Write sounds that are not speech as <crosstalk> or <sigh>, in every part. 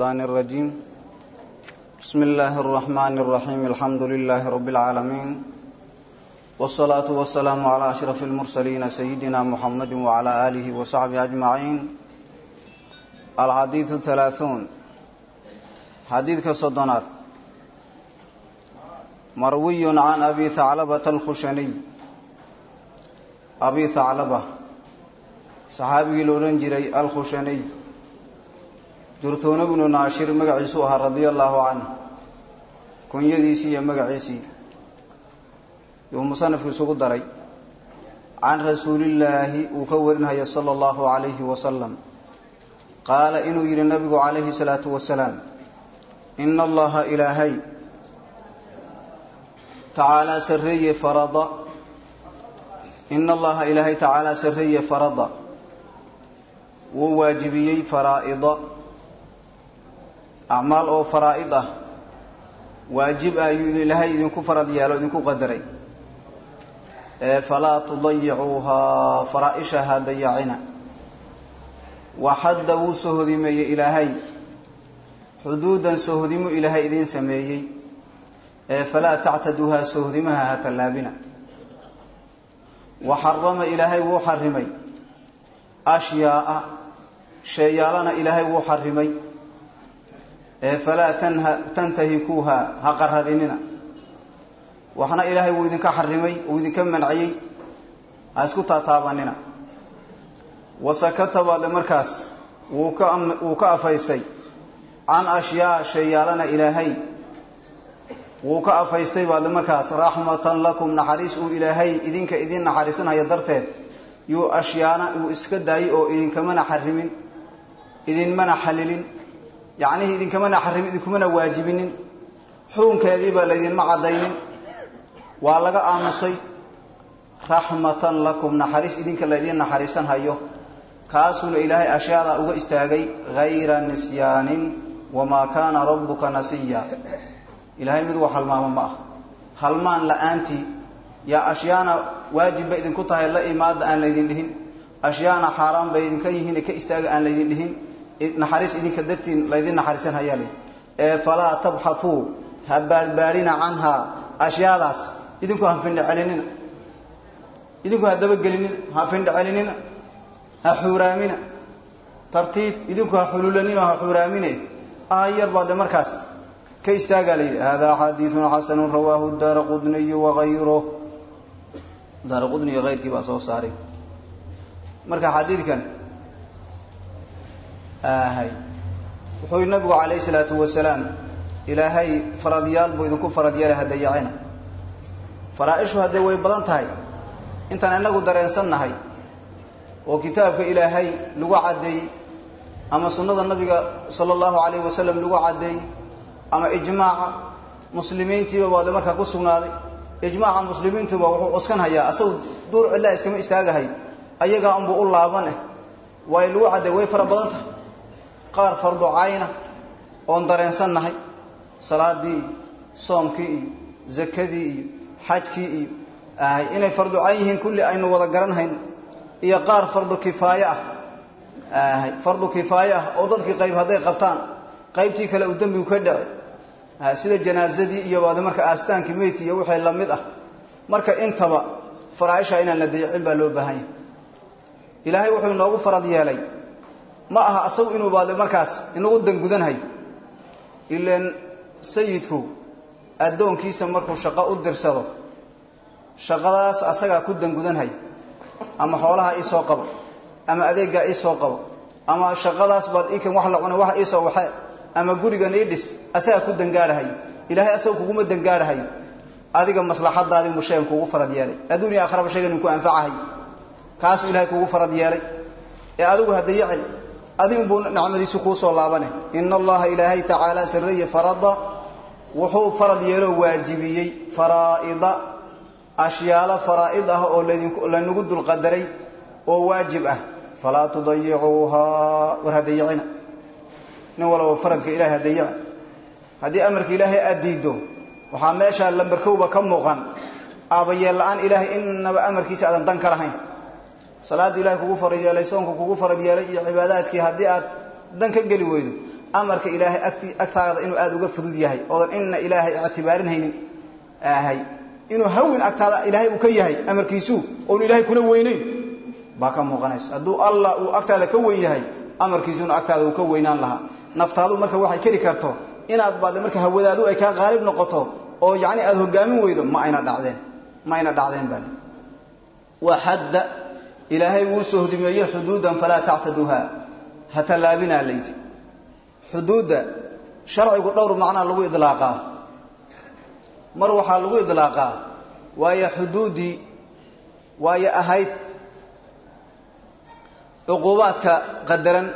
الشيطان الرجيم بسم الله الرحمن الرحيم الحمد لله رب العالمين والصلاة والسلام على أشرف المرسلين سيدنا محمد وعلى آله وصحبه أجمعين الحديث الثلاثون حديث كصدنات مروي عن أبي ثعلبة الخشني أبي ثعلبة صحابي لورنجري الخشني jurhuuna bnu naashir magaciisuu ahaa radia allaahu canh kunyadiisii iyo magaciisii yuu musanifku isugu daray. Can rasuulillaahi uu ka warinhayo sala allahu calayhi wasalam qaala inuu yidhi nabigu calayhi salaatu wasalaam ina allaha ilaahay. Tacaalaa sarreeye farada. Ina allaha ilaahay tacaalaa sarreeye farada. Wuu waajibiyey faraa'ida acmaal oo faraa'id ah waajib ah ayuu ilaahay idinku farad yeelo idinku qadaray. Falaa tudayicuuhaa faraa-isha ha dayacina waxadda wuu sohodimeeyey ilaahay. Xuduudan sohodimo ilaahay idiin sameeyey. Ee falaa tactaduuhaa sohodimaha ha tallaabina. Wa xarama ilaahay wuu xarimay ashyaa'a sheeyaalana ilaahay wuu xarimay falaa tantahikuuha ha qararinina waxna ilaahay wuu idinka xarimay uu idinka manciyey ha isku taataabanina. Wasakata baadle markaas wuu ka wuu ka afaystay. Can ashyaa sheeyaalana ilaahay wuu ka afaystay baadle markaas raxmatan lakum naxariis uu ilaahay idinka idin naxariisanaya darteed yuu ashyaana uu iska daayay oo idinkamana xarimin idinmana xalilin yacnihii idinkamana xarimin idinkumana waajibinin xukunkeediibaa laydinma caddaynin. Waa laga aamusay raxmatan lakum naxariis idinka laydin naxariisan hayo. Kaasuuna ilaahay ashyaadaa uga istaagay hayra nisyaanin wamaa kaana rabbuka nasiya. Ilaahay mid wax halmaamo ma ah. Halmaan la'aantii yaa ashyaana waajib bay idinku tahay la imaada aan laydin dhihin. Ashyaana xaaraan bay idinka yihiin ka istaaga aan laydin dhihin naxariis idinka dartiin laydin naxariisan hayaa leh ee falaa tabxathuu ha baadhbaadhina canhaa ashyaadaas idinku ha findhe celinina idinku ha dabagelinina ha findhe celinina ha xuuraamina. Tartiib idinku ha xululanina ha xuuraamine. Aayar baad le markaas. Ka istaagaa la yidhi hada xadiidun xasanu rawaahu daara qudniyu waayruh daara qudni iyo hayrkii baa soo saaray. Marka xadiidkan ahay wuxuu nabigu calayhi salaatu wasalaam ilaahay faradyaal buu idinku farad yeelay ha dayacina faraa-ishu haddee way badan tahay. Intaan inagu dareensannahay oo kitaabka ilaahay lagu caddeeyey ama sunnada nabiga sala allahu calayhi wasalam lagu caddeeyey ama ijmaaca muslimiintiiba baadle markaa ku sugnaaday. Ijmaaca muslimiintuba wuxuu cuskan hayaa asagu duur cidlaa iskama istaagahay ayagaa unbuu u laaban eh. Lagu caddeey way fara badan tahay qaar fardu cayna oon dareensannahay. Salaadii iyo soomkii iyo zakadii iyo xajkii iyo inay fardu cayn yihiin kulli aynu wada garanhayn iyo qaar fardu kifaaye ah fardu kifaaye ah oo dadkii qayb hadday qabtaan qaybtii kale uu dembigu ka dhace sida janaazadii iyo baade marka aastaankii meydkii iyo wixii la mid ah. Marka intaba faraaisha inaan la dayacin baa loo baahan yahay ilaahay wuxuu inoogu farad yeelay ma aha asagu inuu baadle markaas inagu dangudanhay. Ilaan sayidku addoonkiisa markuu shaqo u dirsado shaqadaas asagaa ku dangudanhay ama xoolaha ii soo qabo ama adeeggaa ii soo qabo ama shaqadaas baad ikan wax la cunay wax iisoo waxee ama gurigan ii dhis asagaa ku dangaadhahay ilaahay asaga kuguma dangaadhahayo adiga maslaxadaadii mu kugu farad yeelay. Adduun iyo akhraba shaygan inku anfacahay. Kaasuu ilahay kugu farad yeelay. Ee adigu ha dayacin adigunbuu nicmadiisi kuu soo laabane. Ina allaha ilaahay tacaala sarreeye farada wuxuu farad yeeloo waajibiyey. Faraa'ida ashyaalo faraa'id ah oo laynagu dulqadaray oo waajib ah. Falaa tudayicuuhaa war ha dayacina nin walaba faradka ilahay amarka ilaahay aad diiddo waxaa meeshaa lambarkowba ka muuqan. Aabayeel la'aan inaba amarkiisa aadan dan ka salaaddu ilahay kugu farad yeelay soonka kugu farad yeelay iyo cibaadaadkii haddii aad dan ka geli weydo amarka ilaahay agtaada inuu aada uga fudud yahay oodan inna ilaahay ictibaarinhaynin ahay inuu hawin agtaada ilaahay uu ka yahay amarkiisu oonu ilaahay kula weynayn baa ka muuqanaysa. Hadduu allah uu agtaada ka weyn yahay amarkiisuna agtaada uu ka weynaan lahaa. Naftaadu marka waxay keli karto inaad baad marka hawadaadu ay kaa qaalib noqoto oo yacni aada hogaamin weydo ma ayna dhacdeen ma ayna dhacdeen baa wa xadda ilaahay wuu soo hodimeeyey xuduudan falaa tactaduuha. Ha tallaabinaa layidhi xuduudda sharcigu dhowr macnaa lagu idlaaqaa. Mar waxaa lagu idlaaqaa waayo xuduuddii waayo ahayd cuquubaadka qadaran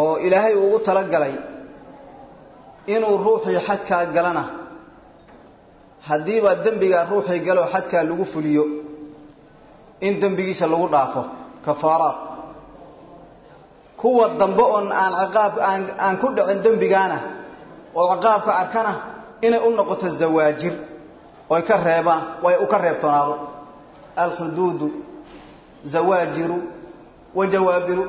oo ilaahay ugu talagalay inuu ruuxii xadkaa galana. Haddiiba dembigaa ruuxii galoo xadkaa lagu fuliyo in dembigiisa lagu dhaafo. Kafaaraad kuwa dambe oon aan ciqaab aan aan ku dhicin dembigaana oo ciqaabka arkana inay u noqoto zawaajir. Oy ka reebaan way u ka reebtoonaado alxuduudu zawaajiru wa jawaabiru.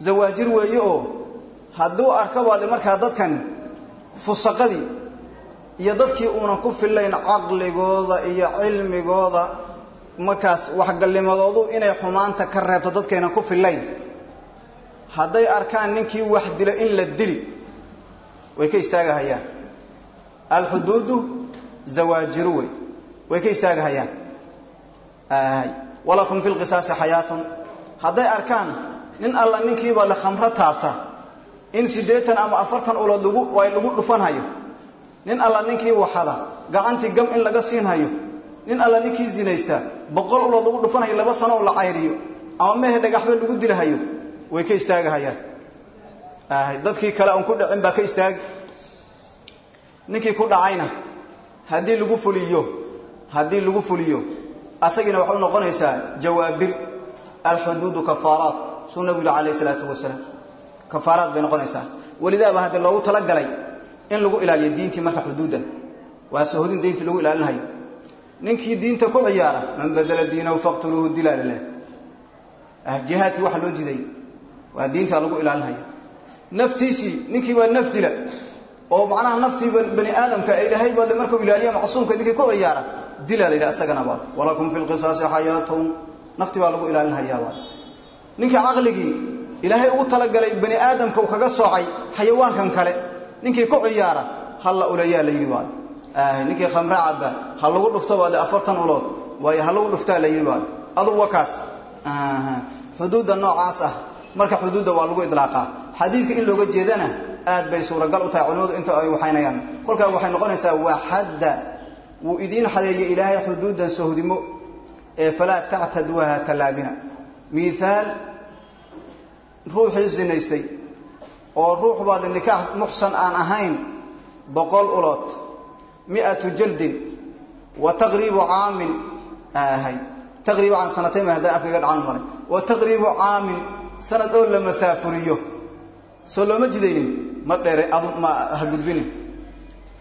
Zawaajir weeye oo hadduu arka baade markaa dadkan fusaqadii iyo dadkii uunan ku fillayn caqligooda iyo cilmigooda markaas waxgalnimadoodu inay xumaanta ka reebto dadkaynan ku fillayn. Hadday arkaan ninkii wax dila in la dili way ka istaagahayaan. Alxuduudu zawaajiru wey way ka istaagahayaan. Walakum fi lqisaasi xayaatun. Hadday arkaan nin alla ninkiiba le khamro taabta in siddeetan ama afartan ulood lagu lagu dhufanhayo. Nin alla ninkii waxada gacantii gam in laga siinhayo nin alla ninkii zinaysta boqol ulood lagu dhufanhayo laba sano oo la cayriyo ama mehe dhagaxba lagu dilahayo way ka istaagahayaan. Dadkii kale aan ku dhicin baa ka istaagi ninkii ku dhacayna haddii lagu fuliyo haddii lagu fuliyo asagiina waxay u noqonaysaa jawaabir alxuduudu kafaaraat suu nabigu yidhi calayh isalaatu wasalaam. Kafaaraad bay noqonaysaa. Welidaaba haddii loogu talagalay in lagu ilaaliyo diintii marka xuduuddan waa sahodin diintii lagu ilaalinhayo ninkii diinta ku ciyaara man badala diinahu faqtuluuhu dilaa lilah jihaadkii waxa loo diiday waa diinta lagu ilaalinhayo naftiisii ninkii baa naf dila oo macnaha naftii bani aadamka ilaahay baad markuu ilaaliya macsuumka ninkii ku ciyaara dilaa la yidhaha isagana baad. Walakum fi lqisaasi xayaatun nafti baa lagu ilaalinhayaa baad. Ninkii caqligii ilaahay ugu talagalay bani aadamka uu kaga soocay xayawaankan kale ninkii ku ciyaara halla ulayaa la yidhi baad ninkii khamre cadba ha lagu dhufto baad afartan ulood waayo ha lagu dhuftaa la yidhi baad adugu waa kaas xuduudda noocaas ah marka xuduudda waa lagu idlaaqaa xadiidka in looga jeedana aad bay suuragal u tahay culimadu inta ay waxaynayaan. Kolkaa waxay noqonaysaa waa xadda wuu idiin xadeeyey ilaahay xuduuddan sohdimo ee falaa tactaduuha tallaabina miihaal ruuxii zinaystay oo ruux baad nikaax muxsan aan ahayn boqol ulood miatu jaldin wa taqriibu caamin ahay taqriibu caan sanatayn ba haddaan afkaiga dhacan maray wa taqriibu caamin sanad oo la masaafuriyo soo looma jidaynin ma dheere adu ma ha gudbinin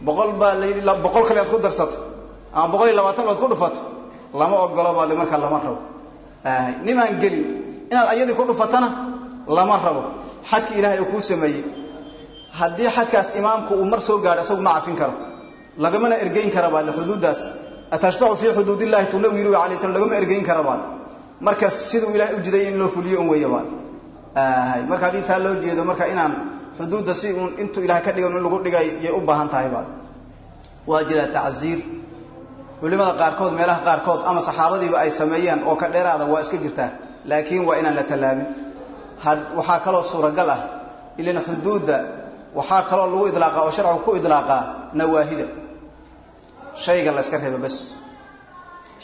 boqol baa layidhi boqol kale aad ku darsato ama boqol iyo labaatan ood ku dhufato lama ogolo baad markaa lama rabo nimaan gelin inaad ayadii ku dhufatana lama rabo xadki ilaahay uu kuu sameeyey haddii xadkaas imaamku uu mar soo gaadho isagu ma cafin karo lagamana ergeyn kara baad xuduuddaas. Atashfacu fii xuduud illahi tuu nabigu yiri alay lagama ergeyn kara baad. Marka siduu ilaahay u jiday in loo fuliyo un weeye baad. Marka haddii taa loo jeedo marka inaan xuduudda si uun intuu ilahay ka dhigan lagu dhigay yay u baahan tahay baad. Waa jira tacziir. Culimada qaarkood meelaha qaarkood ama saxaabadiiba ay sameeyeen oo ka dheeraada waa iska jirtaa laakiin waa inaan la tallaabin. Waxaa kaloo suuragal ah ilan xuduudda waxaa kaloo lagu idlaaqaa oo sharcigu ku idlaaqaa nawaahida shayga la yska reebo bas.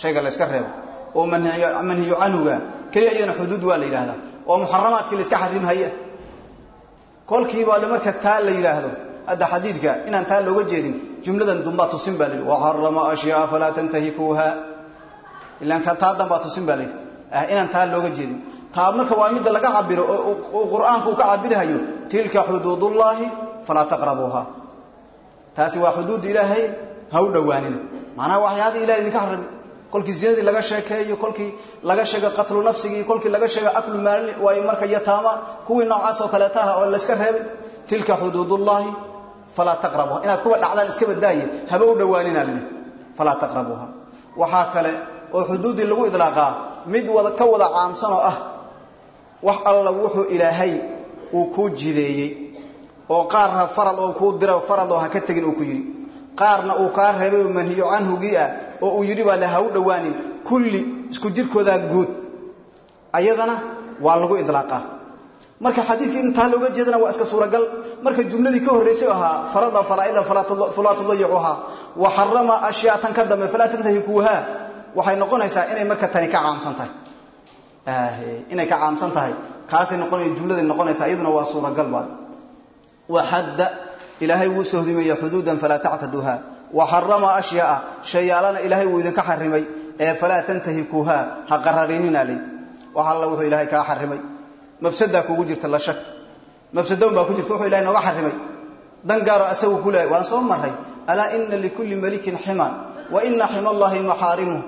Shayga la yska reebo. Oo manhiyu canhuga keliya iyadana xuduud waa la yidhahdaa oo muxaramaadkii la iska xarimhaya kolkiiba le marka taa la yidhaahdo. Hadda xadiidka inaan taa looga jeedin jumladan dumbaa tusin baa la yidhi. Waxarama ashyaa falaa tantahikuuha ilaan ka taa danbaa tusin baa la yidhi. Inaan taa looga jeedin. Taa marka waa midda laga cabiro oo qur'aanku ka cabirhayo tilka xuduudullaahi falaa taqrabuuha taasi waa xuduud ilaahay ha u dhowaanina macnaha waxyaadii ilahay idinka xarami kolkii zinadii laga sheekeeyo kolkii laga sheego qatlu nafsigii kolkii laga sheego aklu maali waayo marka yataama kuwii noocaas oo kaleeta ah oo la iska reebay tilka xuduudullahi falaa taqrabuha inaad kuwa dhacdaan iska badaaye haba u dhowaanina leh falaa taqrabuha waxaa kale oo xuduuddii lagu idlaaqaa mid ka wada caamsan oo ah wax alla wuxuu ilaahay uu kuu jideeyey oo qaarna farad oo kuu dira farad oo ha ka tegin uu ku yidhi qaarna uu kaa reebay manhiyo canhugii ah oo uu yidhi baa le ha u dhowaanin kulli isku jirkoodaa guud. Ayadana waa lagu idlaaqaa marka xadiidkii intaa looga jeedana waa iska suuragal. Marka jumladii ka horraysay ahaa farada faraa'ida falaa tudayicuhaa wa xarama ashyaa ka dambe falaa tantahikuuha waxay noqonaysaa inay marka tani ka caamsan tahay inay ka caamsan tahay kaasay noqonaya jumladay noqonaysaa iyaduna waa suuragal baad. Waxadda ilaahay wuu sohdimeeye xuduudan falaa tactaduuha. Wa xarama ashyaaa shayaalana ilaahay wuu idinka xarimay ee falaa tantahikuuha. Ha qararinina wax alla wuxuu ilaahay kaa xarimay mafsadaa kugu jirta la shak. Mafsadoon baa ku jirta wuxuu ilahay nooga xarimay dan gaaro asagu ku leehay waan soo marray. Alaa ina likulli malikin ximan wa ina xima allahi maxaarimuh.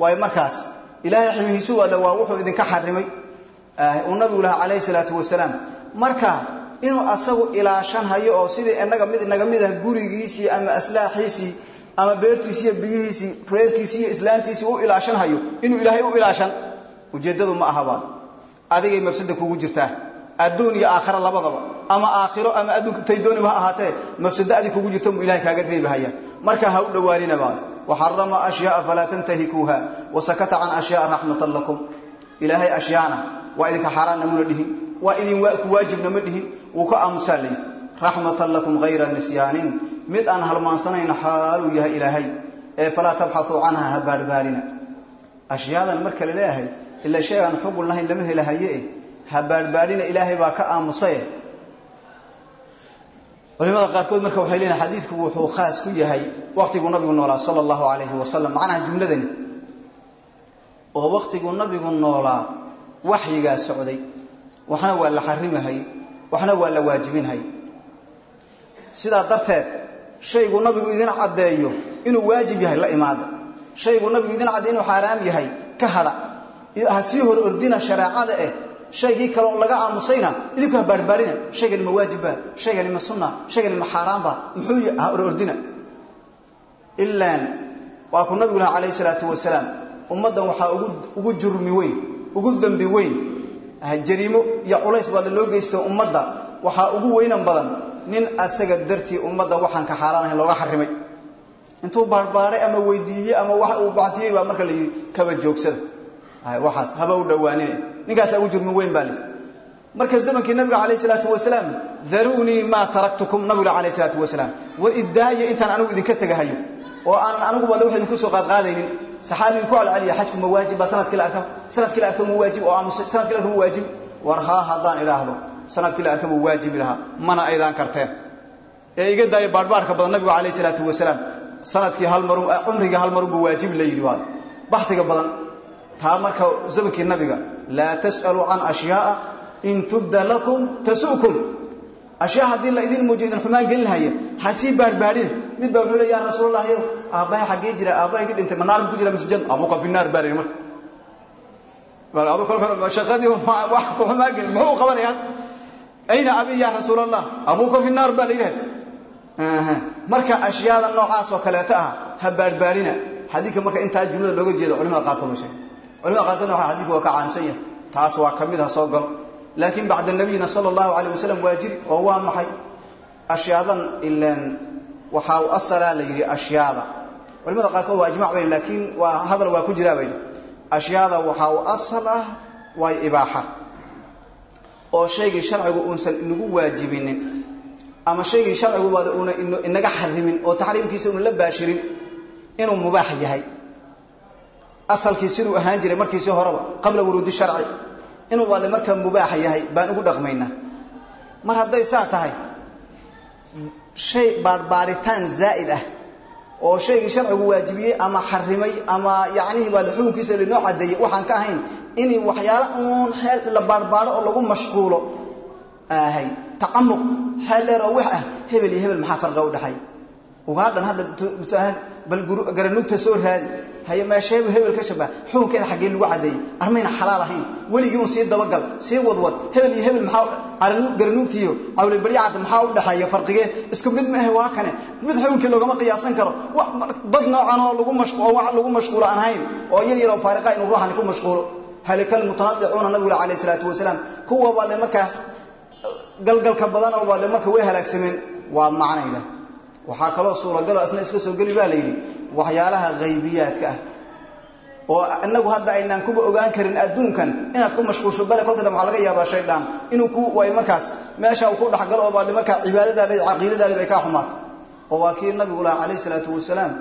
Waayo markaas ilaahay ximihiisu waada waa wuxuu idinka xarimay uu nabigu lahaa calayhi salaatu wasalaam. Marka inuu asagu ilaashan hayo oo sidii inaga mid inaga mid ah gurigiisii ama aslaaxiisii ama beertiisii iyo biyihiisii reerkiisii iyo islaantiisii u ilaashan hayo. Inuu ilaahay u ilaashan ujeeddadu ma aha baad. Adigay mafsada kugu jirtaa. Adduun iyo aakhira labadaba. Ama aakhiro ama adduunka tay dooniba ha ahaatee mafsado adig kugu jirta muu ilahay kaaga reebahaya marka ha u dhowaanina baad. Waxarama ashyaaa falaa tantahikuuha wasakata can ashyaaa raxmatan lakum. Ilaahay ashyaana waa idinka xaaraanna muna dhihin. Waa idin ku wuu ka aamusaa raxmatan lakum hayra nisyaanin. Mid aan halmaansanayn xaaluu yahay ilaahay ee falaa tabxauu canha ha baarbaarina ashyaadan marka la leeyahay ila shay aan xugun lahayn lama helahaye ha ilaahay baa ka aamusaye. Culimada qaarkood marka waxay leeyihiin xadiidku wuxuu khaas ku yahay waqtiguu nabigu noolaa sala allahu calayhi wasalam macnaha jumladani oo waqtiguu nabigu noolaa waxyigaa socday waxna waa la xarimahay waxna waa la waajibinhay sidaa darteed shaygu nabigu idin caddeeyo inuu waajib yahay la imaada. Shaygu nabigu idin caddeeyo inuu xaaraam yahay ka hadha ha sii hor ordina shareecada eh shaygii kale oo laga aamusayna idinku ha baarbaarina shaygani ma waajibba shaygani ma sunna shaygani ma xaaraamba muxuu ha hor ordina. Ilaan waa ku nabigu laha calayhi salaatu wasalaam ummaddan waxaa ugu ugu jurmi weyn ugu dembi weyn jariimo iyo culays baada loo geysta ummadda. Waxaa ugu weynan badan nin asaga dartii ummadda waxaan ka xaaraanahayn looga xarimay. Intuu baarbaaray ama weydiiyey ama wax uu bacdiyey baa marka la yidhi kaba joogsada. Waxaas haba u dhowaanine. Ninkaasaa ugu jurmi weyn baa lihi marka zamankii nabiga calayh salaatu wasalaam daruunii maa taraktukum nabiga calayh salaatu wasalaam war iddaaya intaan anigu idinka tegahayo oo aanan aniguba wax idinku soo qaadqaadaynin saxaabigu ku alceliya xajku ma waajib baa sannadkii la arka. Sanadkii la arka ma waajib oo aamusay sannadkii la arka ma waajib war haa haddaan idhaahdo sannadkii la arka ma waajibi lahaa mana aydaan karteen. Ee iga daaya baarbaarka badan nabigu calayh salaatu wasalaam sannadkii hal maru cumrigii hal marunba waajib la yidhi waad. Baxdiga badan taa marka zamankii nabiga laa tas'aluu can ashyaaa in tubda lakum tasu'kum ashyaa haddii la idin muujiyo idin xumaan gelinhaya ha sii baarbaadhin mid baa wuxuu le ya rasuulallah yow aabbahay xaggee jira aabbahay ga dhintay ma ku jira mise jan abuka fi naar baa la yidhi marka. Adu shaqadii wax ku xumaan gelin muxuu qabanayaa ayna abi ya rasuulallah abuka fi naar baa la yidhahda marka ashyaada noocaas oo kaleeto ah ha baarbaarina xadiidka marka intaa jumlada looga jeedo culimada qaarkood ma sheeg culimada qaarkoodna waxa xadiidku waa ka caamsan yahay. Taas waa ka ha soo galo. Laakiin bacda nabiyina sala allahu calayh wasalam waa oo waa maxay? Ashyaadan ilaan waxaa u asalaa la yidhi ashyaada culimada qaarkood waa ijmac bayni laakiin waa hadal waa ku jiraa bayni ashyaada waxaa u asal ah waa ibaaxa. Oo shaygii sharcigu uusan inagu waajibinin ama shaygii sharcigu baada uuna inaga xarimin oo taxriimkiisa una la baashirin inuu mubaax yahay. Asalkii siduu ahaan jiray markiisii horeba qabla wuruudi sharci inuu baade markaa mubaax yahay baan ugu dhaqmaynaa mar hadday saa tahay shay baarbaaritaan zaa'id ah oo shaygii sharcigu waajibiyey ama xarimay ama yacnihii baade xukunkiisa linoo caddeeyey waxaan ka ahayn in waxyaalo uun xeel la baarbaaro oo lagu mashquulo ahay tacamuq xeel dheer oo wax ah hebel iyo hebel maxaa farqa u dhexay ugaadhan hadda bal garanuugta soo raadi. Haye meesheeba hebel ka shabah xukunkeeda xaggee lagu cadeeyey armayna xalaal ahayn. Weligii un sii dabagal sii wadwad. Hebel iyo hebel maxaa garanuugtiiyo cawle baryacada maxaa u dhexeeya farqigee? Isku mid maahe waa kane. Mid xukunkii loogama qiyaasan karo. Bad noocan oo lagu mashquul wax lagu mashquulo aan oo yar yar oo faariqa inuu ruuxani ku mashquulo. Halikal mutanadicuuna nabiga calayhi salaatu wasalaam. Kuwa baad markaas galgalka badan oo baad marka way halaagsameen. Waa macnayda waxaa kaloo suuragalo asna iska soo geli baa la yidhi waxyaalaha haybiyaadka ah. Oo inagu hadda aynaan kuba ogaan karin adduunkan inaad ku mashquulsho bale kolka dambe laga yaabaa shaydaan? Inuu ku way markaas meesha uu ku dhexgalo oo baad markaa cibaadadaada iyo caqiidadaada bay kaa xumaato oo waa nabigu laha calayhi salaatu wasalaam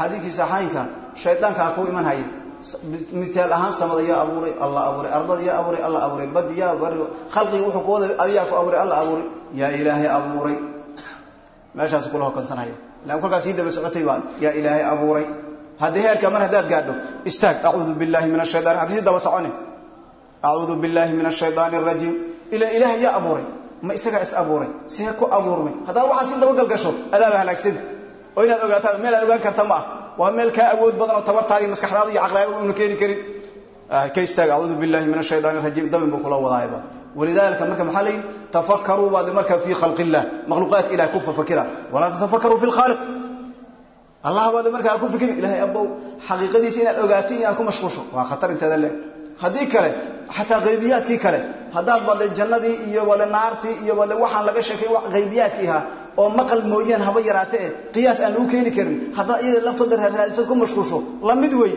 xadiidkii saxaynka shaydaankaa ku iman haya miaal ahaan samada abuuray alla abuuray. Ardada abuuray alla abuuray. Bad yaa khalqigi wuxuu ku wada adiyaa ku abuuray alla abuuray. Yaa ilaahay abuuray meeshaas kula hokansanaya lan kolkaas sii daba socotay baa yaa ilaahay abuuray. Haddii heerka mar haddaad gaadho istaag acuudu billahi min ashaytan haddii si daba socone acuudu billahi min ashaytaani arajiim ila ilaahay yaa abuuray. Ma isagaa is abuuray see ku abuurmay. Haddaad waxaa si dabagal gasho adaaba halaagsan oo inaad ogaataan meel aad ogaan karta ma ah. Waa meel kaa awood badan oo tabartaadii maskaxdaadu iyo caqlaaga una keeni karin. Ka istaag acuudu billahi min ashaytaani arajiim dabin buu kula wadaayba walidaalika marka maxaa la yidhi? Tafakaruu baad marka fii khalq illah makhluuqaadka ilahay ku fafakira walaa tatafakkaruu fi lkhaaliq allah baad marka ha ku fikirin ilahay abbow xaqiiqadiisa inaad ogaatin iyo aad ku mashquusho. Waa khatar inteeda le haddii kale xataa qaybiyaadkii kale haddaad baadle jannadii iyo waadle naartii iyo waadle waxaan laga sheekay wax qaybiyaadkii ahaa oo maqal mooyaan haba yaraate eh qiyaas aan lagu keeni karin. Haddaad iyada laftooda raaraadisad ku mashquusho. La mid wey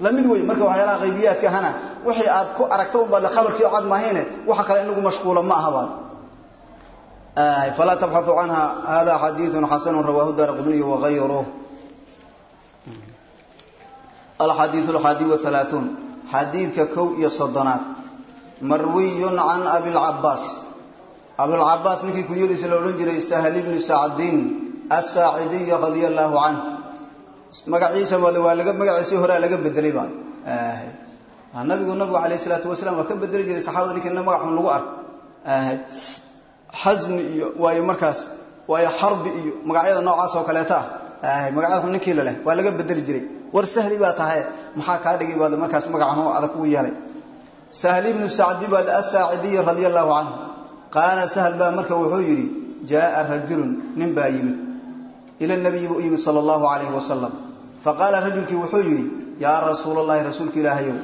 la mid wey marka waxyaalaha qaybiyaadkahana wixii aad ku aragta unbaad le khabarkii cad mahayne waxa kale in mashquula ma ahabaan falaa tabxau canha hada xadiiu xasanu rawaahu daar qudniy waayru alxadiiu alxaadi wahalaaثuun xadiidka kow iyo soddonaad. Marwiyun can abilcabaas abilcabaas ninkii kunyadiisa la odhan jiray sahl bni sacdin asaacidiy radia allaahu canh magaciisa waa laga magaciisa hore laga bedelay baa ah nabigu nabigu calayhi salaatu wasalaam waa ka bedeli jiray saxaabada ninka magac xun lagu arko. Ah xasn iyo waayo markaas waayo harbi iyo magacyada noocaas oo kaleeta. Ah magacyada ninkii leh waa laga bedeli jiray. War sahli baa tahay maxaa ka dhigay baad markaas magacan oo adag u yeelay. Sahli ibn sa'd bal as-sa'idi radiyallahu anhu qala sahl ba marka wuxuu yiri jaa rajulun nin baa yimid ila nabiyi buu u yimid sal allahu calayh wasalam faqaala rajulkii wuxuu yidhi yaa rasuul allahi rasuulka ilaahayow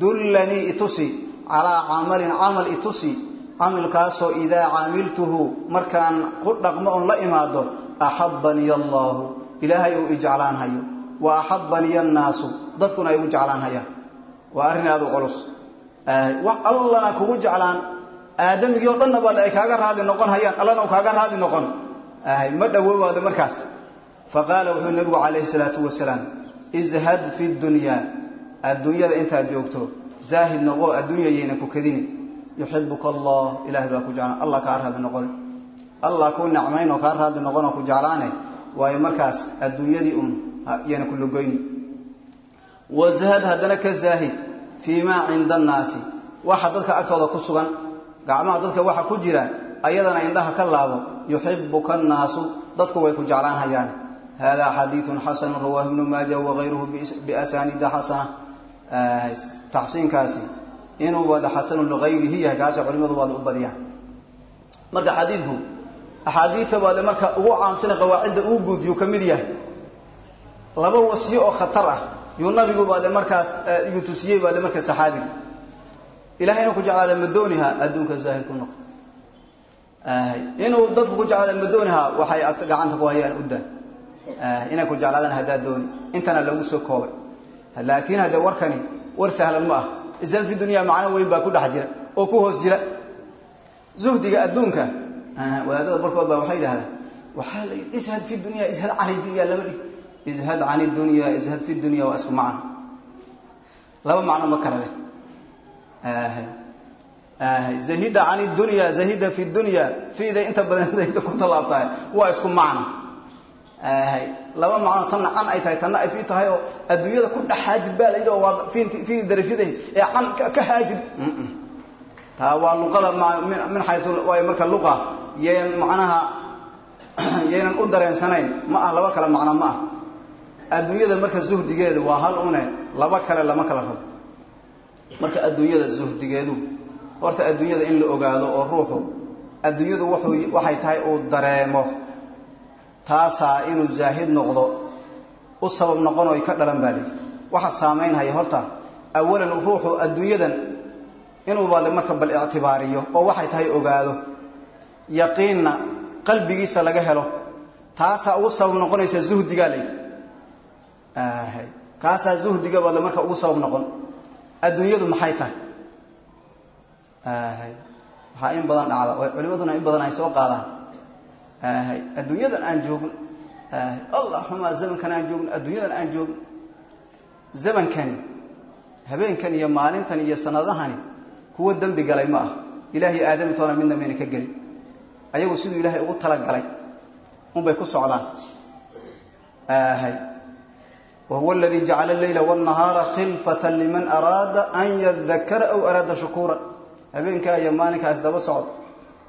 dullanii itusi calaa camalin camal itusi camalkaasoo idaa caamiltuhu markaan ku dhaqmo oon la imaado axabaniy allaahu ilaahay uu i jeclaanhayo wa axabaniya annaasu dadkuna ay u jeclaanhayaan waa arrin aad u culus. Wax allana kugu jeclaan aadamigii o dhanna baad ay kaaga raadi noqon allana kaaga raadi noqon ahay ma dhawoobaado markaas. Faqaala wuxuu nabigu calayhi salaatu wasalaam izhad fi dunya. Adduunyada intaad joogto zaahid noqo adduunya yayna ku kadini. Yuxibuka allah. Ilaahay baa ku jeclaan allah kaa raadi noqon. Allah kuu nicmayn oo kaa raadi noqon oo ku jeclaane waayo markaas adduunyadii un yana ku lugoyni wazhad haddana ka zaahid fii maa cinda annaasi. Waxa dadka agtooda ku sugan gacmaha dadka waxa ku jira ayadana indhaha ka laabo yuxibuka annaasu dadku way ku jeclaan hayaan. Hada xadiiثun xasanu rawaahu ibnu maaja wagayruhu biasaaniida xasana. Taxsiinkaasi inuu wada xasanu ligayrihi yahay kaasay culimadu waada u badiyaan. Marka xadiidku axaadiidta baade marka ugu caamsana qawaacidda ugu guud yuu ka mid yahay. Laba wasyo oo khatar ah yuu nabigu baade markaas yuu tusiyey baade marka saxaabiga ilahay inuu ku jeclaada madooniha adduunka zaahid ku noqo inuu dadku ku jeclaada madooniha waxay gacanta ku hayaan udda. Inay ku jeclaadaan haddaa dooni. Intana lagu soo koobay. Laakiin haddee warkani war sahlan ma ah. Isal fi dunya macno weyn baa ku dhex jira oo ku hoos jira. Zuhdiga adduunka wadaadada barkood baa waxay dhahdaan waxaa la ishad fi dunya ishad can dunya laba dhig. Ishad can dunya ishad fi dunya waa isku macno. Laba macno ma kala leh zahida can dunya zahida fi dunya. Fiida inta badan <laughs> zahida ku tallaabtahay. Waa isku macno. Laba macno tanna can ay tahay. Tanna ay fi tahay oo adduunyada ku dhex baa la yidhi oo waa fiidi darafyaday ee can ka haajid. Taa waa luqada min xayu waay marka luqa iyo macnaha <clears throat> yaynan u dareensanayn ma ah laba kale macno ma ah. Adduunyada marka zuhdigeedu waa hal une laba kale lama kala rabo. Marka adduunyada zuhdigeedu horta adduunyada in la ogaado oo ruuxu adduunyadu waxay tahay uu dareemo taasaa inuu zaahid noqdo u sabab noqon oy ka dhalan baa lihi waxa saamaynhaya horta awalan ruuxu adduunyadan inuu baade marka bal ictibaariyo oo waxay tahay ogaado yaqiinna qalbigiisa laga helo taasaa ugu sabab noqonaysa zuhdigaa layidhi kaasaa zuhdiga baade marka ugu sabab noqon. Adduunyadu maxay tahay waxaa in badan dhacda culimaduna in badan ay soo qaadaan. Adduunyadan aan joogno allah xumaa zamankan aan joogno adduunyadan aan joogno zamankani habeenkan iyo maalintan iyo sanadahani kuwa dembi galay ma ah. Ilaahay aadamitoona midna mayna ka gelin. Ayagu siduu ilaahay ugu talagalay unbay ku socdaan. Wahuwa aladii jacala leyla wاnahaara khilfata liman araada an yadakara aw araada shukuura habeenkaa iyo maalinkaas daba socod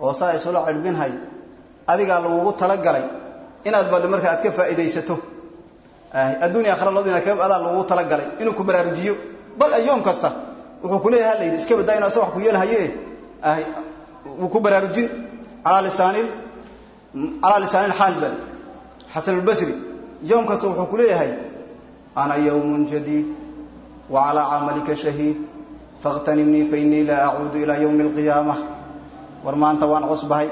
oo saa isula cidhbinhay adigaa lagugu talagalay inaad bad marka aad ka faa'iidaysato. Adduunya akhra labadina ka adaa lagugu talagalay inuu ku baraarujiyo? Bal yoom kasta wuxuu ku leeyahay layidhi iska badaa inu wax ku yeelhaye wuu ku baraarujin. Alaa lisaanil calaa lisaani lxaal bal xasan albasri yoom kasta wuxuu ku leeyahay ana yawmun jadiid wa calaa camalika shahiid fakhtanimnii fainii laa acuudu ilaa yowmi alqiyaama war maanta waan cusbahay.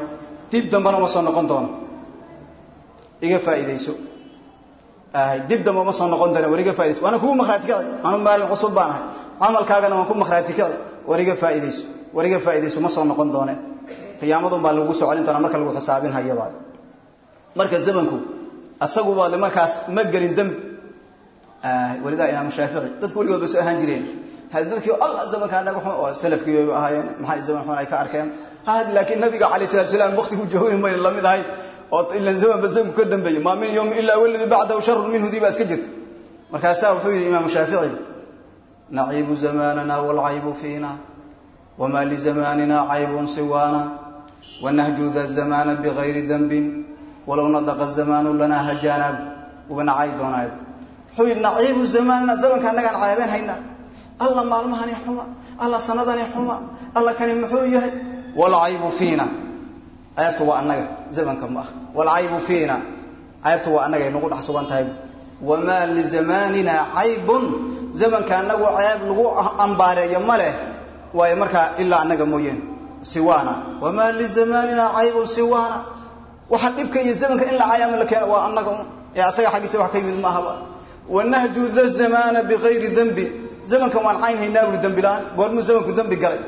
Dib dambana uma soo noqon doono. Iga faa'iidayso dib dambe uma soo noqon doona war iga waana kugu makhraati kici anu cusub baan ahay. Waan ku makhraati kici war iga faa'iidayso ma soo noqon doone. Qiyaamadun baa lagu soo celin doonaa marka lagu xisaabin hayabaa marka zamanku asagu baade markaas ma gelin dembi walidaa imaam shaafici dadku weligood soo ahaan jireen dadkii allah zamankaa naga xun oo salafkii bay ahaayeen maxay zaman xun ay ka arkeen? Laakiin nabiga calayh salatu salaam waqtigu joogay mayna la mid ahay oo ilan zamanba zamanku ka dambeeyey. Maa min yawmin ilaa waladii bacdahu sharun minhu dii baa iska jirta. Markaasaa wuxuu yidhi imaamu shaafici naciibu zamanana waalcaybu fiina wma lizamaanina caybun siwaana wanahjuda zamana bigayri dembin walow nadaqa zamaanu lanaa hajaanaabu uba nacay doonaayo. Wuxuu yidhi naciibu zamaanina zamanka annagaan caabeen haynaa alla maalmahani xuma alla sanadani xuma alla kani muxuu yahay? Walcaybu fiina. Ceebtu waa annaga zamanka ma ah. Walcaybu fiina. Ceebtu waa annagay nagu dhex sugan tahay. Wamaa lizamaanina caybun. Zamanka annagu ceeb lagu ambaareeyo ma leh waayo markaa ilaa annaga mooyeen. Siwaana. Wamaa lizamaanina caybun siwaana. Waxa dhibka iyo zamanka in la caayama la keena waa annaga un ee asaga xaggiisa wax ka yimid maahaba wanahju da zamaana bigayri dembin zamankan waan caynhaynaa buri dembi la'aan goormuu zamanku dembi galay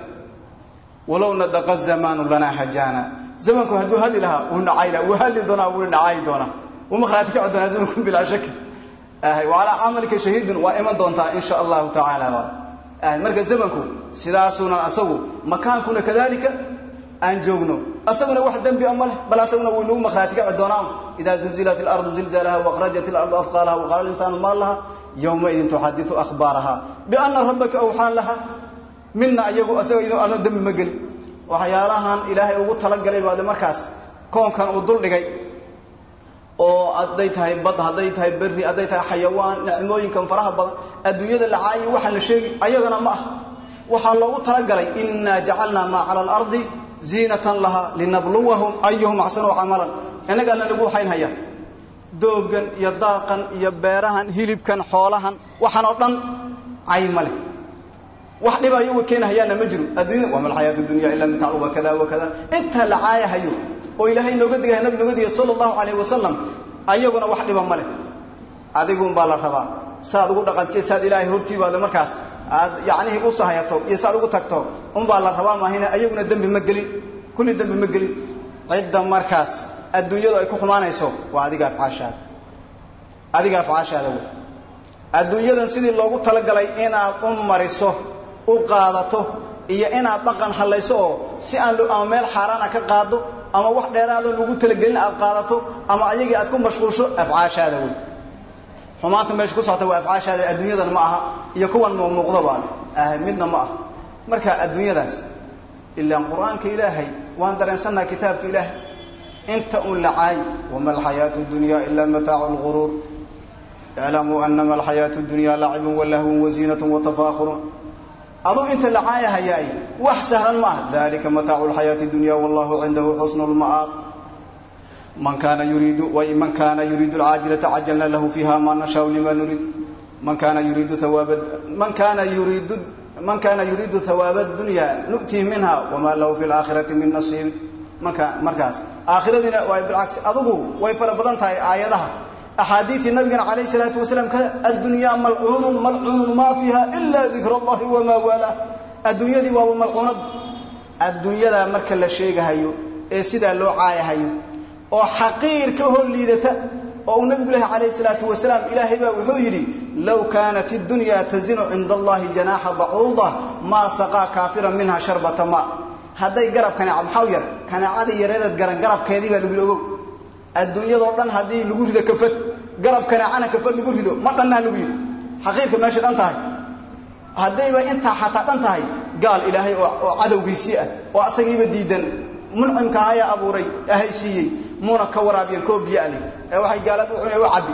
walow nadaqa zamaanu lanaa hajaana zamanku hadduu hadli lahaa wuu nacay laha wuu hadli doonaa wuu nacaayi doonaa wuu makhraati kaci doonaa zamanku bilaa shaki waalaa camalika shahiidun waa iman doontaa in sha allahu tacaala marka zamanku sidaasuunan asagu makaankuna kadalika aan joogno asaguna wax dembi a ma leh bal asaguna wuu nagu makhraati kaci doonaa idaa zulzilat ilardu zilzaalaha waqrajat ilardu afqaalaha waqaala linsaanu maa laha yowmaidin tuxadiu ahbaaraha biana rabbaka awxaa laha midna ayagu asaga idoo alla dembi ma gelin waxyaalahan ilaahay ugu talagalay baade markaas koonkan uu dul dhigay oo hadday bad hadday tahay berri xayawaan nicmooyinkan faraha badan adduunyada la caayi waxaan la sheegi ayagana ma ah waxaa loogu talagalay inaa jacalnaa maa cala alardi ziinatan laha linabluwahum ayuhum axsanuu camalan. Innagaana lagu waxaynhayaa doogan iyo daaqan iyo beerahan hilibkan xoolahan waxaan oo dhan cay ma leh. Wax dhiba ayagu keenahayaana ma jiro adduunyada wama alxayaatu dunya ila mitaacu wakada wakada intaa la caayahayo oo ilaahay nooga digaya nabi nooga digay sala allahu calayh wasalam ayaguna wax dhiba ma leh. Adiguun baa la rabaa saaad ugu dhaqantay saad ilaahay hortiibaada markaas aad yacnihii u sahayato iyo saaad ugu tagto unbaa la rabaa maahina ayaguna dembi ma gelin kulli dembi ma gelin. Cidda markaas adduunyadu ay ku xumaanayso waa adiga afcaashaada adiga afcaashaada wey adduunyadan sidii loogu talagalay inaad u mariso u qaadato iyo inaad dhaqan hallayso si aan ama meel xaaraana ka qaado ama wax dheeraadoo lagu talagelin aad qaadato ama ayagii aad ku mashquulsho afcaashaada wey xumaanta meesha ku socota waa afcaashaada adduunyadan ma aha iyo kuwan muuqdaba ah midna ma ah marka adduunyadaas ilaan qur'aanka ilaahay waan dareensannaha kitaabka ilaahay. Inta un lacaay wama alxayaatu dunyaa ilaa mataacu lguruur iclamuu anama alxayaatu dunyaa lacibun walahwun waziinatun watafaakhurun aduu inta lacaaya hayaay wax sahlan ma ah dalika mataacu lxayaati dunya wallahu cindahu xusnu lma'aab man kaana yuriidu man kaana yuriidu alcaajilata cajalna lahu fiiha ma nashaau lima nurid. Man kaana yuriidu hawaaba man kaana yuriidu man kaana yuriidu hawaaba dunya nu'tihi minha wama lahu fi laakhirati min nasiib marka markaas aakhiradiina waa bilcagsi adugu way fara badan tahay aayadaha. Axaadiidtii nabigana calayhi salaatu wasalaam ka addunyaa malcuunun malcuunun maa fiiha ilaa dikr allahi wamaa waalaa adduunyadii waaba malcuunad adduunyadaa marka la sheegahayo ee sidaa loo caayahayo oo xaqiir ka hor liidata oo uu nabigu lehy calayhi salaatu wasalaam ilaahay baa wuxuu yidhi low kaanat iddunya tazinu cinda allahi janaaxa bacuuda maa saqaa kaafiran minha sharbata ma. Hadday garab kanaaco maxaa yar? Kanaacadii yareedeed garan garabkeedii baa lagu ogow. Adduunyadoo dhan haddii lagu rido kafad garab kanaacana kafad lagu rido ma dhannaha lagu yidhi. Xaqiirka meeshay dhan tahay. Haddayba intaa xataa dhan tahay gaal ilaahay oo cadowgiisii ah oo asagiiba diidan muncimka ayaa abuuray ahaysiiyey muuna ka waraabiyan koo biyo ali ee waxay gaalad u cuneen u cabbi.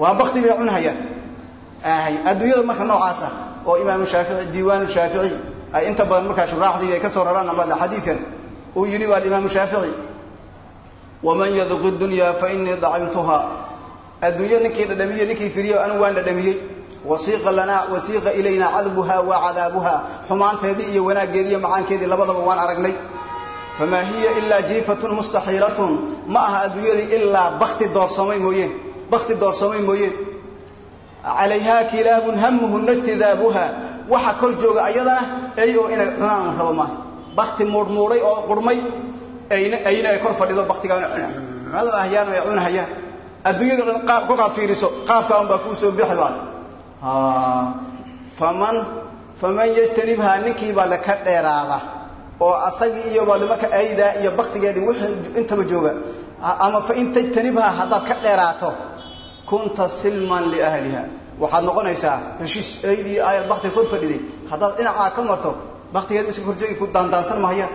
Waa bakti bay cunhayaan adduunyada marka noocaasa oo imaamu shaafici diiwaanu shaafici ay inta badan markaa shuraaxdii ay ka soo raraan ama xadiidkan uu yidhi baa imaamu shaafici waman yadqi dunya fa inii dacimtuha adduunyo ninkii dhadhamiye ninkii firiyo anigu waan dhadhamiyey wasiiqa lanaa wasiiqa ilaynaa cadbuha wa cadaabuha xumaanteedii iyo wanaaggeedii iyo macaankeedii labadaba waan aragnay famaa hiya ilaa jiifatun mustaxiilatun ma aha adduunyadii ilaa bakti doorsamay mooyeen bakti doorsamay mooyeen calayhaa kilaabun hamuhuna ijtidaabuha waxa kor jooga ayadana ay oo inay cunaan rabo maaha bakti muudhmuudhay oo qurmay ayna ayna ay kor fadhido baktigaana cunado ahyaan ay cunahayaan adduunyada dhan qaab kolkaad fiiriso qaabka un baa kuu soo bixi baa faman faman yajtanibhaa ninkii le ka dheeraada oo asagii iyo baad marka aydaa iyo baktigeedii wixii intaba jooga. Ama fa in tajtanibhaa haddaad ka dheeraato kunta silman liahliha waxaad noqonaysaa heshiis aydii ayar baktiga kor fadhiday haddaad dhinacaa ka marto baktigeedu iska horjeegi ku daandaansan mahaya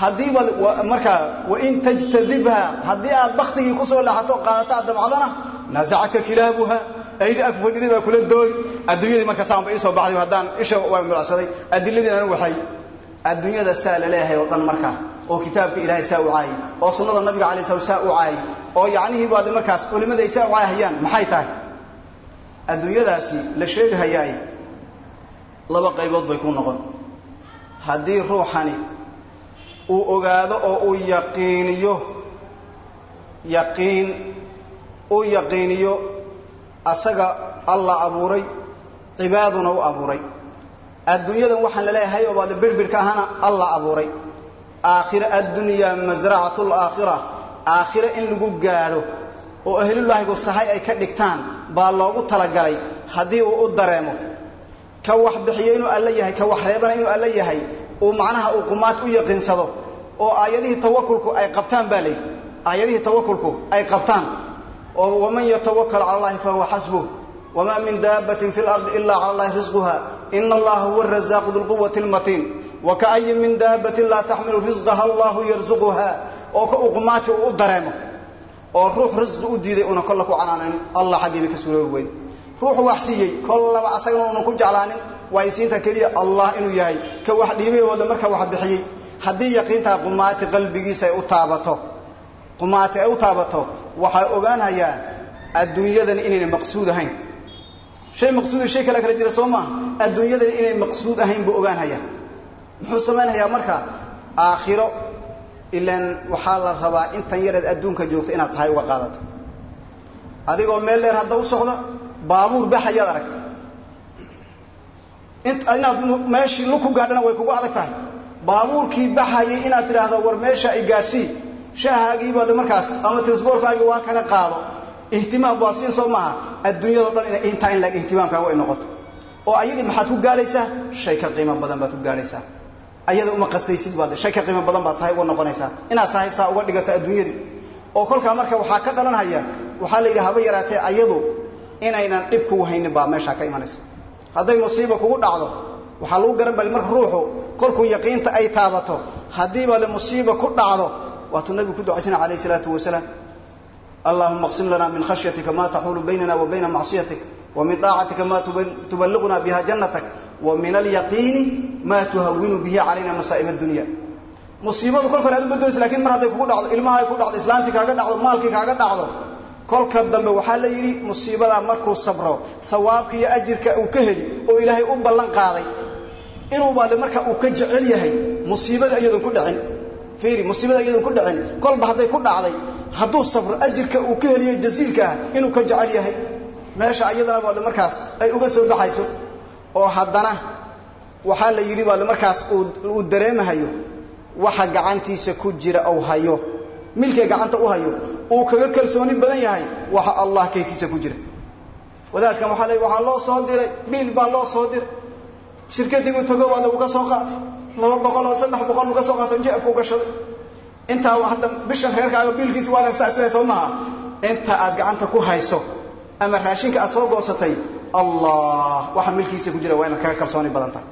haddii baad markaa wain tajtadibha haddii aad baktigii ku soo leexato qaadato aad damcdana naasacaka kilaabuha. Aydi ag fadhiday baa kula doodi adduunyadii marka saanba iisoo baxday haddaan isha waa mulacsaday adiladiin anigu waxay adduunyada saa la leeyahay oo dhan markaa oo kitaabka ilaahay saa u caayay oo sunnada nabiga alay slam saa u caayay oo yacnihii baad markaas culimmada ay saa u caayahayaan maxay tahay? Adduunyadaasi la sheegahayaay laba qaybood bay ku noqon. Haddii ruuxani uu ogaado oo uu yaqiiniyo yaqiin uu yaqiiniyo asaga allah abuuray cibaaduna u abuuray adduunyadan waxaan la leeyahay oo baad birbirka ahana allah abuuray. Aakhira addunyaa masracatu laakhira aakhira in lagu gaadho oo ahlulaahigu sahay ay ka dhigtaan baa loogu talagalay haddii uu u dareemo. Ka wax bixiyo inuu alla yahay ka wax reebana inuu alla yahay uu macnaha uu qumaad u yaqiinsado oo aayadihii tawakulku ay qabtaan baa layidhi. Aayadihii ay qabtaan. Oo waman yatawakal cala allahi fahuwa xasbuh. Wamaa min daabbatin fi lardi ila cala allahi risquha ina allaha huwa arazaaqu dulquwati lmatiin wakaayin min daabbatin laa taxmilu risqaha allahu yarzuquha oo ka uu qumaati uu u dareemo oo ruux risqi u diiday una kolla ku canaanayn allah xaggii bay ka suuroobi weyn ruuxu wax siiyey kollaba asagana una ku jeclaanin waaysiinta keliya allah inuu yahay ka wax dhiibay ooda marka wax bixiyey haddii yaqiintaa qumaati qalbigiisa ay u taabato qumaati ay u taabato waxaa ogaanhayaa adduunyadani inayna maqsuud ahayn shay maqsuud shay kale kala jira soo maaha adduunyadani inay maqsuud ahayn buu ogaanhayaa muxuu samaynhayaa marka? Aakhiro. Ilaan waxaa la rabaa intan yareed adduunka joogto inaad sahay uga qaadato. Adigoo meel dheer hadda u socdo baabuur baxayaad aragta. Inaad meeshii lug ku gaadhana way kugu adag tahay. Baabuurkii baxayay inaad tidhaahdo war meesha ay gaadhsii. Shahaagiibaad markaas ama trisboorkaagii waa kana qaado ihtimaam waa siin soo maaha. Adduunyado dhan ina intaa in lag ihtimaamkaagu ay noqoto. Oo ayadii maxaad ku gaadhaysaa shay ka qiimo badan baad ku gaadhaysaa ayada uma qastaysid baad shay ka qiimo badan baad sahay uga noqonaysaa. Inaad sahay saa uga dhigato adduunyadii. Oo kolkaa marka waxaa ka dhalanhaya waxaa la yidhi haba yaraatee ayadu inaynan dhib kugu haynin baa meeshaa ka imanaysa hadday musiiba kugu dhacdo waxaa lagu garan bal marka ruuxu kolkuu yaqiinta ay taabato. Haddiiba le musiiba ku dhacdo waatuu nabigu ku ducaysana calayh salaatu wasalaam allahuma qsim lana min khashyatika ma taxuulu baynana wa bayna macsiyatik wa min daacatika ma tuballiquna biha jannatak wa min alyaqiini ma tuhawinu bihi calayna masaa'ib addunya. Musiibadu kolka hore aad uma doonaysa laakiin mar hadday kugu dhacdo ilmaha ay ku dhacdo islaantii kaaga dhacdo maalkii kaaga dhacdo kolka dambe waxaa la yidhi musiibadaa markuu sabro hawaabka iyo ajirka uu ka heli oo ilaahay u ballan qaaday inuu baale marka uu ka jecel yahay musiibada iyadoon ku dhicin fiiri musiibada iyadoon ku dhicin kolba hadday ku dhacday hadduu sabro ajirka uu ka heliyo jasiilka ah inuu ka jecel yahay. Meesha iyadana baale markaas ay uga soo baxayso oo haddana waxaa la yidhi baale markaas uu dareemahayo waxa gacantiisa ku jira ou hayo? Milkay gacanta u hayo? Uu kaga kalsooni badan yahay? Waxa allah kaydkiisa ku jira. Wadaadkan waxaa la waxaa loo soo diray biil baa loo soo diray shirkadii buu tago waa lagu ka soo qaatay. laba boqol oo saddex boqol ka soo qaatay jeefku gashaday intaa hadda bishan reerkaaga biilkiisi waa haystaa is leeyahay soo inta aad gacanta ku hayso ama raashinka aad soo goosatay allah waxa milkiisa ku jira waa inaad kaga kalsooni badan tahay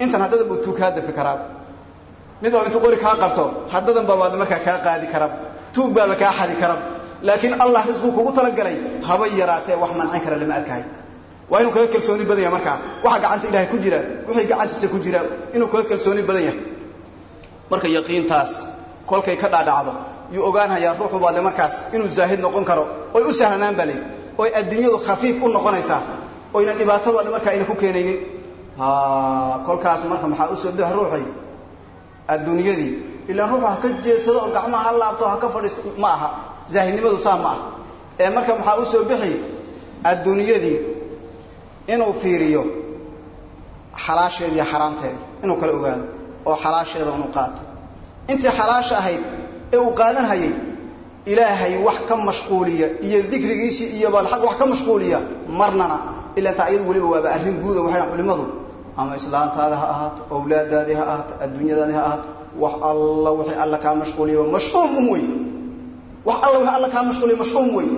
intan haddada buu tuug kaa dafi karaa mid waa intuu qori kaa qabto haddadan baa waad markaa kaa qaadi kara tuug baaba kaa xadi kara laakiin allah risquu kugu talagalay haba yaraatee wax mancin kara lama arkahay waa inuu kaga kalsooni badan yahay markaa waxa gacanta ilaahay ku jira wixii gacantiisa ku jira inuu kaga kalsooni badan yahay. Marka yaqiintaas kolkay ka dhaadhacdo yuu ogaanhayaa ruuxu baade markaas inuu zaahid noqon karo. Oy u sahlanaan baa oy adduunyadu khafiif u noqonaysaa. Oyna dhibaatadoada markaa ayna ku keenaynin. Kolkaas marka maxaa u soo bix ruuxay? Adduunyadii. Ilaan ruuxu ha ka jeedsado oo gacmaha ha laabto ha ka fadhiisto ma aha. Zaahidnimadu saa ma aha. Ee marka maxaa u soo bixi? Adduunyadii inuu fiiriyo xalaasheeda iyo xaraamteeda inuu kala ogaado oo xalaasheeda unu qaato. Intii xalaasha ahayd ee uu qaadan ilaahay wax ka mashquuliya iyo dikrigiisii iyo balxaq wax ka mashquuliya marnana ilaa taa iyadu weliba waaba arrin guuda waxay culimmadu ama islaantaada ha ahaato awlaadaadii ha ahaato adduunyadaadii ha ahaato wax alla wixii alla kaa mashquuliya mash'uum wey wax alla wixii alla kaa mashquuliya mash'uum wey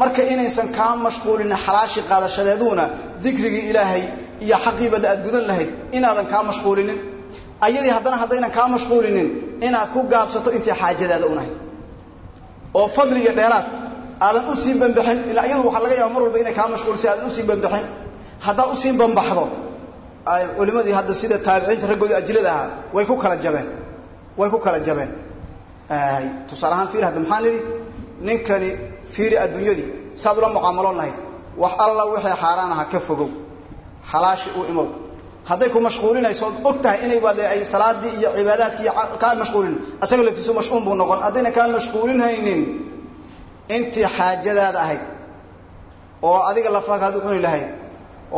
marka inaysan kaa mashquulinin xalaashi qaadashadeeduuna dikrigii ilaahay iyo xaqiibada aad gudan lahayd inaadan kaa mashquulinin? Ayadii haddana haddaynan kaa mashquulinin inaad ku gaabsato intii xaajadaada u nahay oo fadli iyo dheeraad aadan u sii banbaxin ilaa iyadu waxaa laga yaaba mar walba inay kaa mashquulisay aadan u sii banbaxin. Haddaad u sii banbaxdo culimadii hadda sida taabiciinta raggoodii ajilada ahaa way ku kala jabeen. Way ku kala jabeen. Tusaale ahaan fiiri hadda maxaan nidhi ninkani fiiri adduunyadii saad ula mucaamaloon lahayd wax alla wixii xaaraan aha ka fogow. Xalaashi u imow. Hadday ku mashquulinayso ood og inay baade ay salaadii iyo cibaadaadkii kaa mashquulin. Asaga laftiisu mashquul buu noqon. Haddayna kaa mashquulinhaynin intii xaajadaada ahayd oo adiga lafaaga aad u cuni lahayd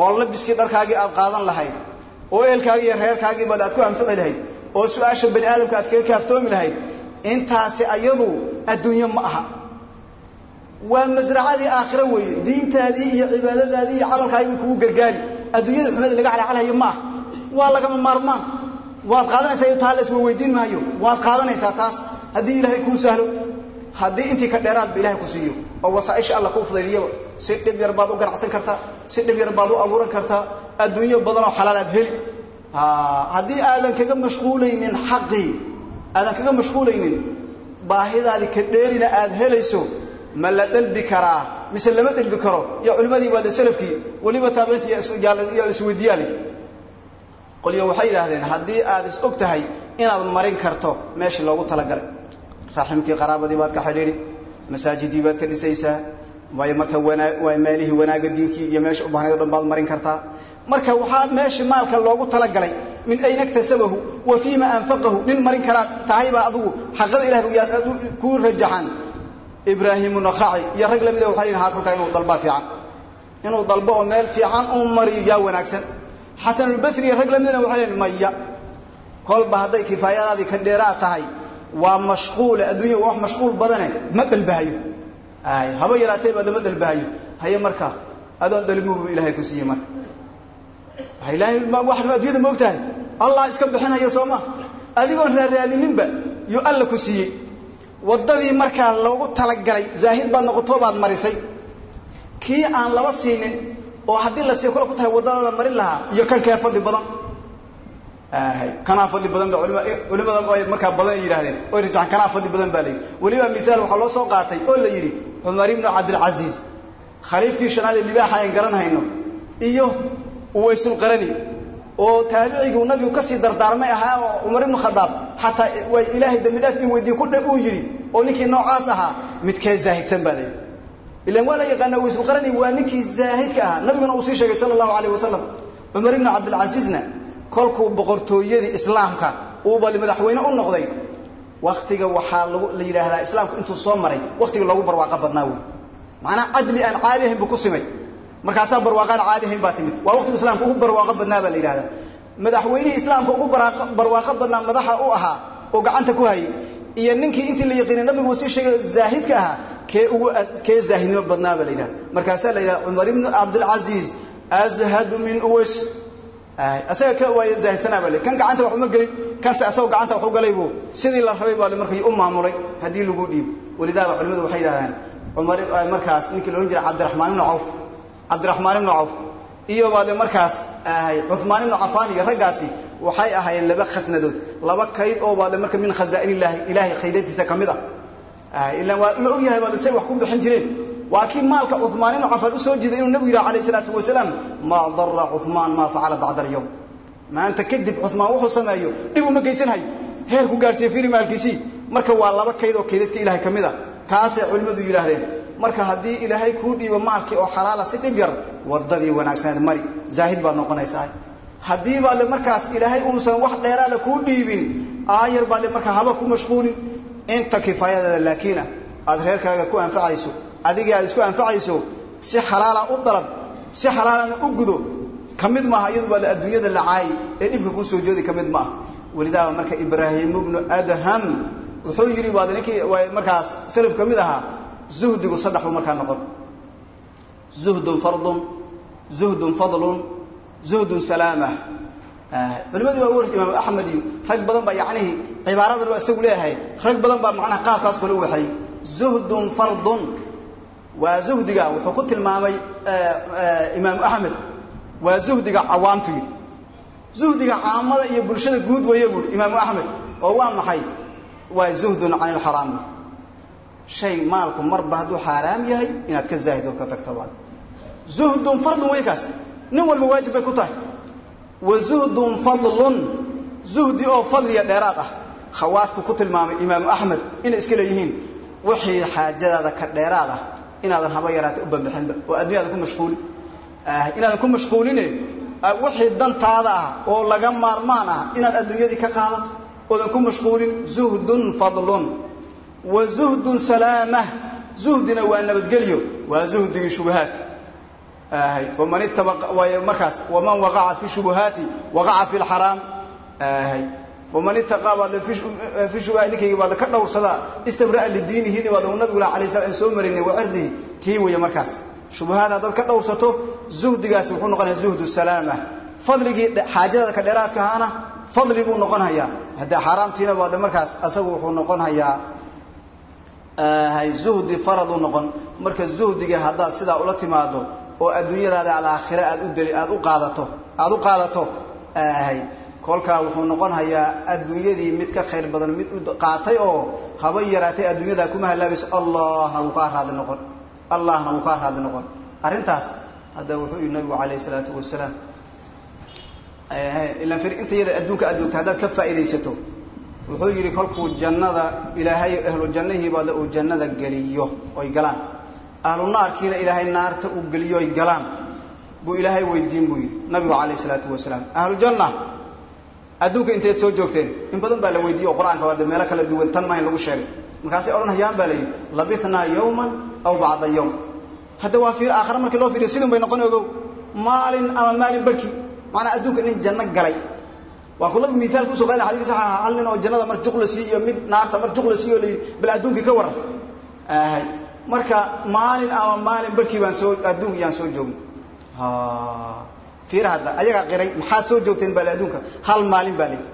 oo labiskii dharkaagii aad qaadan lahayd oo ehelkaagii iyo reerkaagii baad aad ku anfici lahayd oo su'aasha bani aadamka aad kaga kaaftoomi lahayd intaasi ayadu adduunyo ma aha waa masracadii aakhiro weeye. Diintaadii iyo cibaadadaadii iyo camalkaagii kugu gargaari. Adduunyada xumada laga calacalhayo ma ah. Waa lagama maarmaan. Waad qaadanaysaa taa la iswa weydiin maayo? Waad qaadanaysaa taas? Haddii ilaahay kuu sahlo haddii intii ka dheeraadba ilahay ku siiyo oo wasaaisha alla kuu fudaydiyaba si dhib yar baad u ganacsan kartaa si dhib yar baad u abuuran kartaa adduunyo badanoo xalaal aad heli. Haddii aadan kaga mashquulaynin xaqii aadan kaga mashquulaynin baahidaadii ka dheerina aad helayso ma la dhalbi karaa mise lama dhalbi karo? Iyo culimmadii baade salafkii weliba taabiciinta yaa isweydiiyaale qolyo waxay yidhaahdeen haddii aad is og tahay inaad marin karto meeshii loogu talagalay. Raximkii qaraabadii baad ka xidhiidhi masaajidii baad ka dhisaysaa waayo marka waa meelihii wanaagga diintii iyo meesha u bahnayd o dhan baad marin kartaa. Marka waxaa meeshii maalka loogu talagalay min ayna iktasabahu wa fiima anfaqahu nin marin karaad tahaybaa adigu xaqada ilahay kuu rajaxan ibraahimu naqaci iyo rag lamida waxay yihiin ha kolkaa inuu dalbaa fiican. Inuu dalbo oo meel fiican u mariyo yaa wanaagsan. Xasanulbasri iyo rag lamidana waxay yihiin maya. Kolba hadday kifaayadaadii ka dheeraad tahay waa mashquule adduunya wax mashquul badane ma dalbahayo ay haba yaraatee baad lama dalbahayo haye marka adoon dalmubu ilaahay ku siiyey marka. Ilaahay wax adduunyada ma og tahay allah iska bixinaya soo ma? Adigoon raaraadininba yuu alla ku siiyey waddadii markaa loogu talagalay zaahid baad noqotoo baad marisay. Kii aan laba siinin oo haddii la sii kula ku tahay waddadaada marin lahaa iyo kan kee fadli badan? Kanaa fadli badan ba culimada ay markaa badan ay yidhahdeen oy rajaxan kanaa fadli badan baa layidhi weliba mithaal waxaa loo soo qaatay oo la yidhi cumar ibnu cabdilcasiis khaliifkii shanaad ee libaaxa aan garan hayno iyo uwaysulqarani oo taabiciguu nabigu ka sii dardaarmay ahaa oo cumar ibnu khadaab xataa way ilaahay dambi dhaaf ii weydiye ku dha uu yidhi oo ninkii noocaas ahaa midkee zaahidsan baa layidhi ilan waa la yaqaana uwaysulqarani waa ninkii zaahidka ahaa nabiguna uu sii sheegay sala allahu alayh wasalam cumar ibnu cabdilcasiisna kolkuu boqortooyadii islaamka uu bali madaxweyne u noqday. Waktiga waxaa lagu la islaamku intuu soo maray waktiga loogu barwaaqo badnaa wey macnaa cadli aan caadi ahayn ku simay markaasaa barwaaqaan caadi ahayn baa timid. Waa waqtigu islaamka ugu barwaaqo badnaa baa la yidhahdaa madaxweynihii islaamka ugu barwaaqo badnaa madaxa u ahaa oo gacanta ku hayay iyo ninkii intii la yaqiinay nabigu sii sheegay zaahidka ahaa kee ugu kee zaahidnimo badnaa baa la yidhahda markaasaa la yidhahda cumar ibnu cabdilcasiis azhadu min uways asaga ka waay zaahidsanaa baa le kan gacanta wax uma gelin kanse asagoo gacanta wax u galay buu. Sidii la rabay baa le markii u maamulay haddii lagu dhiib. Walidaaba culimadu waxay yidhahdaan cumar markaas ninkii la odhan jiray cabdiraxmaan ibnu cawf cabdiraxmaan ibnu cawf iyo baa le markaas ahay cuhmaan ibnu cafaan iyo raggaasi waxay ahaayeen laba khasnadood. Laba kayd oo baa le marka min khazaa'in illaahi ilaahay khaydadiisa ka mid ah ilaan waa la ogyahay baa le say wax ku bixin jireen. Waa kii maalka cumaan ibnu cafaan u soo jiiday inuu nabigu yidhaha alayh isalaatu wasalaam maa dara cumaan maa facala bacda alyawm. Maanta kadib cumaan wuxuu sameeyo dhib uma geysanhayo heer ku gaadhsiiye fiiri maalkiisii. Marka waa laba kayd oo kaydadka ilahay ka mid a taasay culimmadu yidhaahdeen. Marka haddii ilaahay kuu dhiibo maalkii oo xalaala si dhib yar wadadii wanaagsaneed mari. Zaahid baad noqonaysaa haddii baa le markaas ilaahay uusan wax dheeraada kuu dhiibin aayar baa le markaa haba ku mashquulin. Inta kifaayadada laakiina aad reerkaaga ku anfacayso adigii aad isku anfacayso si xalaala u dalab si xalaalana u gudo ka mid maaha baa adduunyada la caayi ee dhibka kuu soo jeedi ka mid maaha. Marka ibraahim bnu adham wuxuu yidhi baad ninkii markaas salaf ka mid ahaa zuhdigu saddex buu markaa noqon. Zuhdun fardun zuhdun fadlun zuhdun salaamah culimadii baa warsa imaam axmed iyo rag badan baa yacnihii cibaaradan waa isagu leeyahay rag badan baa macnaha qaabkaas u waxeeyey zuhdun fardun waa zuhdiga wuxuu ku tilmaamay imaamu axmed waa zuhdiga cawaamtu yidhi. Zuhdiga caamada iyo bulshada guud weeye buui imaamu axmed oo waa maxay waa zuhdun can ilxaraam shay maalku marba hadduu xaaraam yahay inaad ka zaahid ood ka tagta baad. Zuhdun fardun wey kaas. Nin walba waajib bay ku tahay. Wa zuhdun fadlun. Zuhdi oo fadliya dheeraad ah. Khawaastu ku tilmaamay imaamu axmed inay iska leeyihiin. Wixii xaajadaada ka dheeraad ah inaadan haba yaraata u bambixinba oo addunyada ku mashquulin inaadan ku mashquuline wixii dantaada ah oo laga maarmaan ah inaad adduunyadii ka qaadato oodan ku mashquulin zuhdun fadlun. Wa zuhdun salaamah zuhdina waa nabadgelyo waa zuhdigii shubahaadka faman ittabaqa waayo markaas waman waqaca fi shubuhaati waqaca fi lxaraam faman ittaqaa baad fi shubahaat baad ka dhowrsadaa istabra'a lidiinihidi baad nabigu alayh salam soo marinay wa cirdihi tii weeye markaas. Shubahaad haddaad ka dhowrsato zuhdigaasi wuxuu noqonayaa zuhdu salaama fadligii xaajadaada ka dheeraadka ahaana fadli buu noqon hadda xaaraamtiina baad markaas asagu wuxuu noqon hayaa zuhdi faraduu noqon. Marka zuhdiga haddaad sidaa ula timaado oo adduunyadaada alaakhire aad u dali aad u qaadato aada u qaadato kolkaa wuxuu noqon hayaa adduunyadii mid ka khayr badan mid u qaatay oo haba yaraatay adduunyadaa kuma halaabayso allahna wuu kaa raadli noqon. Allahna wuu kaa raadli noqon. Arrintaas hadda wuxuu yihi nabigu calayh isalaatu wasalaam ilaan fir inta yada adduunka aad joogta haddaad ka faa'iidaysato wuxuu yidhi kolkuu jannada ilaahay ahlu jannahiibaada uu jannada geliyo oy galaan. Ahlu naarkiina ilaahay naarta uu geliyo oy galaan. Buu ilaahay weydiin buu yidhi nabigu calayh isalaatu wasalaam. Ahlu janna adduunka inteed soo joogteen in badan baa la weydiiye oo qur'aanka waade meelo kala duwan tan maahin lagu sheegay. Markaasay odhanhayaan baa layidhi labithnaa yawman aw bacda yawm. Hadda waa fiir aakhare markii loo fiiriyo sidun bay noqon ogow maalin ama maalin barhkii macnaa adduunka nin janno galay. Waa ku nabigu miaalka u soo qaadana xadika sax hal nin oo jannada mar juq la siiyo iyo mid naarta mar juq la siiyo layidhi bal adduunkii ka waran. Marka maalin ama maalin barhkii baan soo adduunka yaan soo joogno fiir hadda ayagaa qiray maxaad soo joogteen baa adduunka? Hal maalin baa layidhi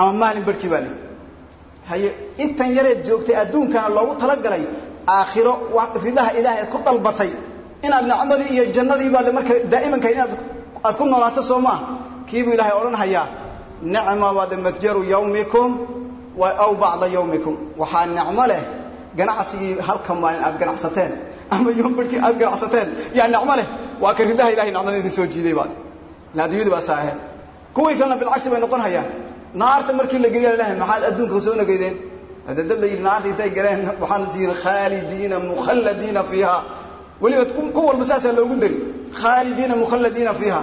ama maalin barhkii baa layidhi haye intan yareed joogtay adduunkana loogu talagalay aakhiro ridaha ilaahay aad ku dalbatay. Inaad nicmadii iyo jannadii baad marka daa'imanka inaad aad ku noolaato soo maa kiibuu ilaahay odhan hayaa nicma baade matjaru yawmikum aw bacda yawmikum. Waxaa nicmo leh ganacsigii halka maalin aad ganacsateen. Ama yoom barhkii aad ganacsateen yaa nicmo leh. Waa ka ridaha ilahay nicmada idin soo jiiday baad. Ila adduunyadu baa saaheen kuwii kalena bilcagsi bay noqon hayaan naarta markii la geliya lalahay maxaad adduunka soo nageydeen dad la yidhi naarta intay galeen waxaan tihiin khaalidiina mukhalladiina fiiha weliba ku walba saasaa loogu dari. Khaalidiina mukhalladiina fiiha.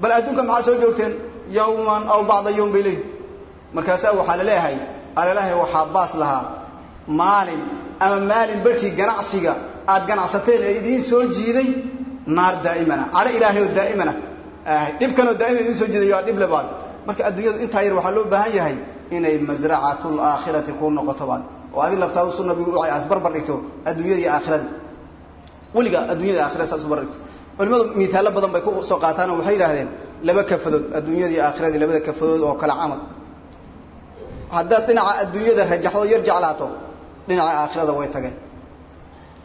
Bal adduunka maxaa soo joogteen? Yawman aw bacda yawm bay leeyihiin markaasaa waxaa la leeyahay alalahay waxaa baas lahaa. Maalin ama maalin barhkii ganacsiga aad ganacsateen ee idiin soo jiiday naar daa'imana. Cadho ilaahay oo daa'imana. Dhibkanoo daa'imana idiin soo jiiday waa dhib le baad marka adduunyadu intaa yar waxaa loo baahan yahay inay masracatu laakhirati kuu noqoto baad. Oo adi laftaadu su nabigu u asbarbar dhigto adduunyada iyo aakhirada weliga adduunyada aakhirada saas u culimadu miisaalo badan bay ku soo qaataan waxay yidhahdeen laba kafadood adduunyada iyo aakhiradii labada kafadood oo kale camal. Haddaad dhinaca adduunyada rajaxdo yar jeclaato dhinaca aakhirada way tageen.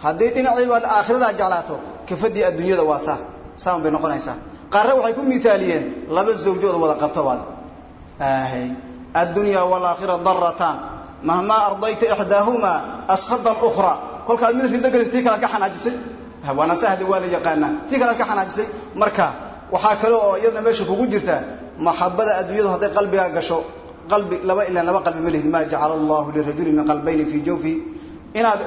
Haddii dhinaciibaad aakhiradaa jeclaato kafadii adduunyada waa saa. Saan bay noqonaysaa. Qaarre waxay ku miaaliyeen laba zawjooda wada qabto baad. Addunya waalaakhira darataan mahmaa ardayta ixdaahumaa askhada alukhra kolkaad mid ridlo gelis tii kalead ka xanaajisay. Waana sahdi waa la yaqaanaa. Tii kalead ka xanaajisay. Marka waxaa kale oo iyadna meesha kugu jirta maxabada adduunyadu hadday qalbigaa gasho qalbi laba ilaan laba qalbi ma jacala allahu lirajuli min qalbayni fii jawfi. Inaad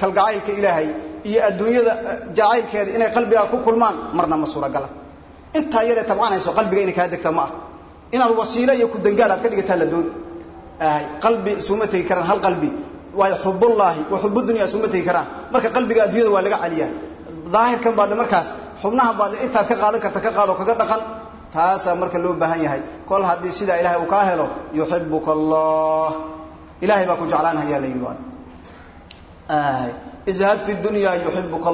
kalgacaylka ilaahay iyo adduunyada jacaylkeeda inay qalbigaa ku kulmaan marna ma suuragala. Intaa yaree tabcanayso qalbiga inay kaa degta ma ah. Inaad wasiilo iyo kudangaal aad ka dhigataa la doon. Qalbi isuma tegi hal qalbi waayo xubullaahi wa xubu dunya isuma tegi marka qalbiga adduunyada waa laga caliyaa daahirkan baadle markaas xubnaha baadle intaad ka qaadan karta ka qaado kaga dhaqan taasaa marka loo baahan yahay. Kol haddii sidaa ilahay uu kaa helo yuxibuka allah baa ku jeclaanhayaa la waad. Izhad fi dunya yuxibuka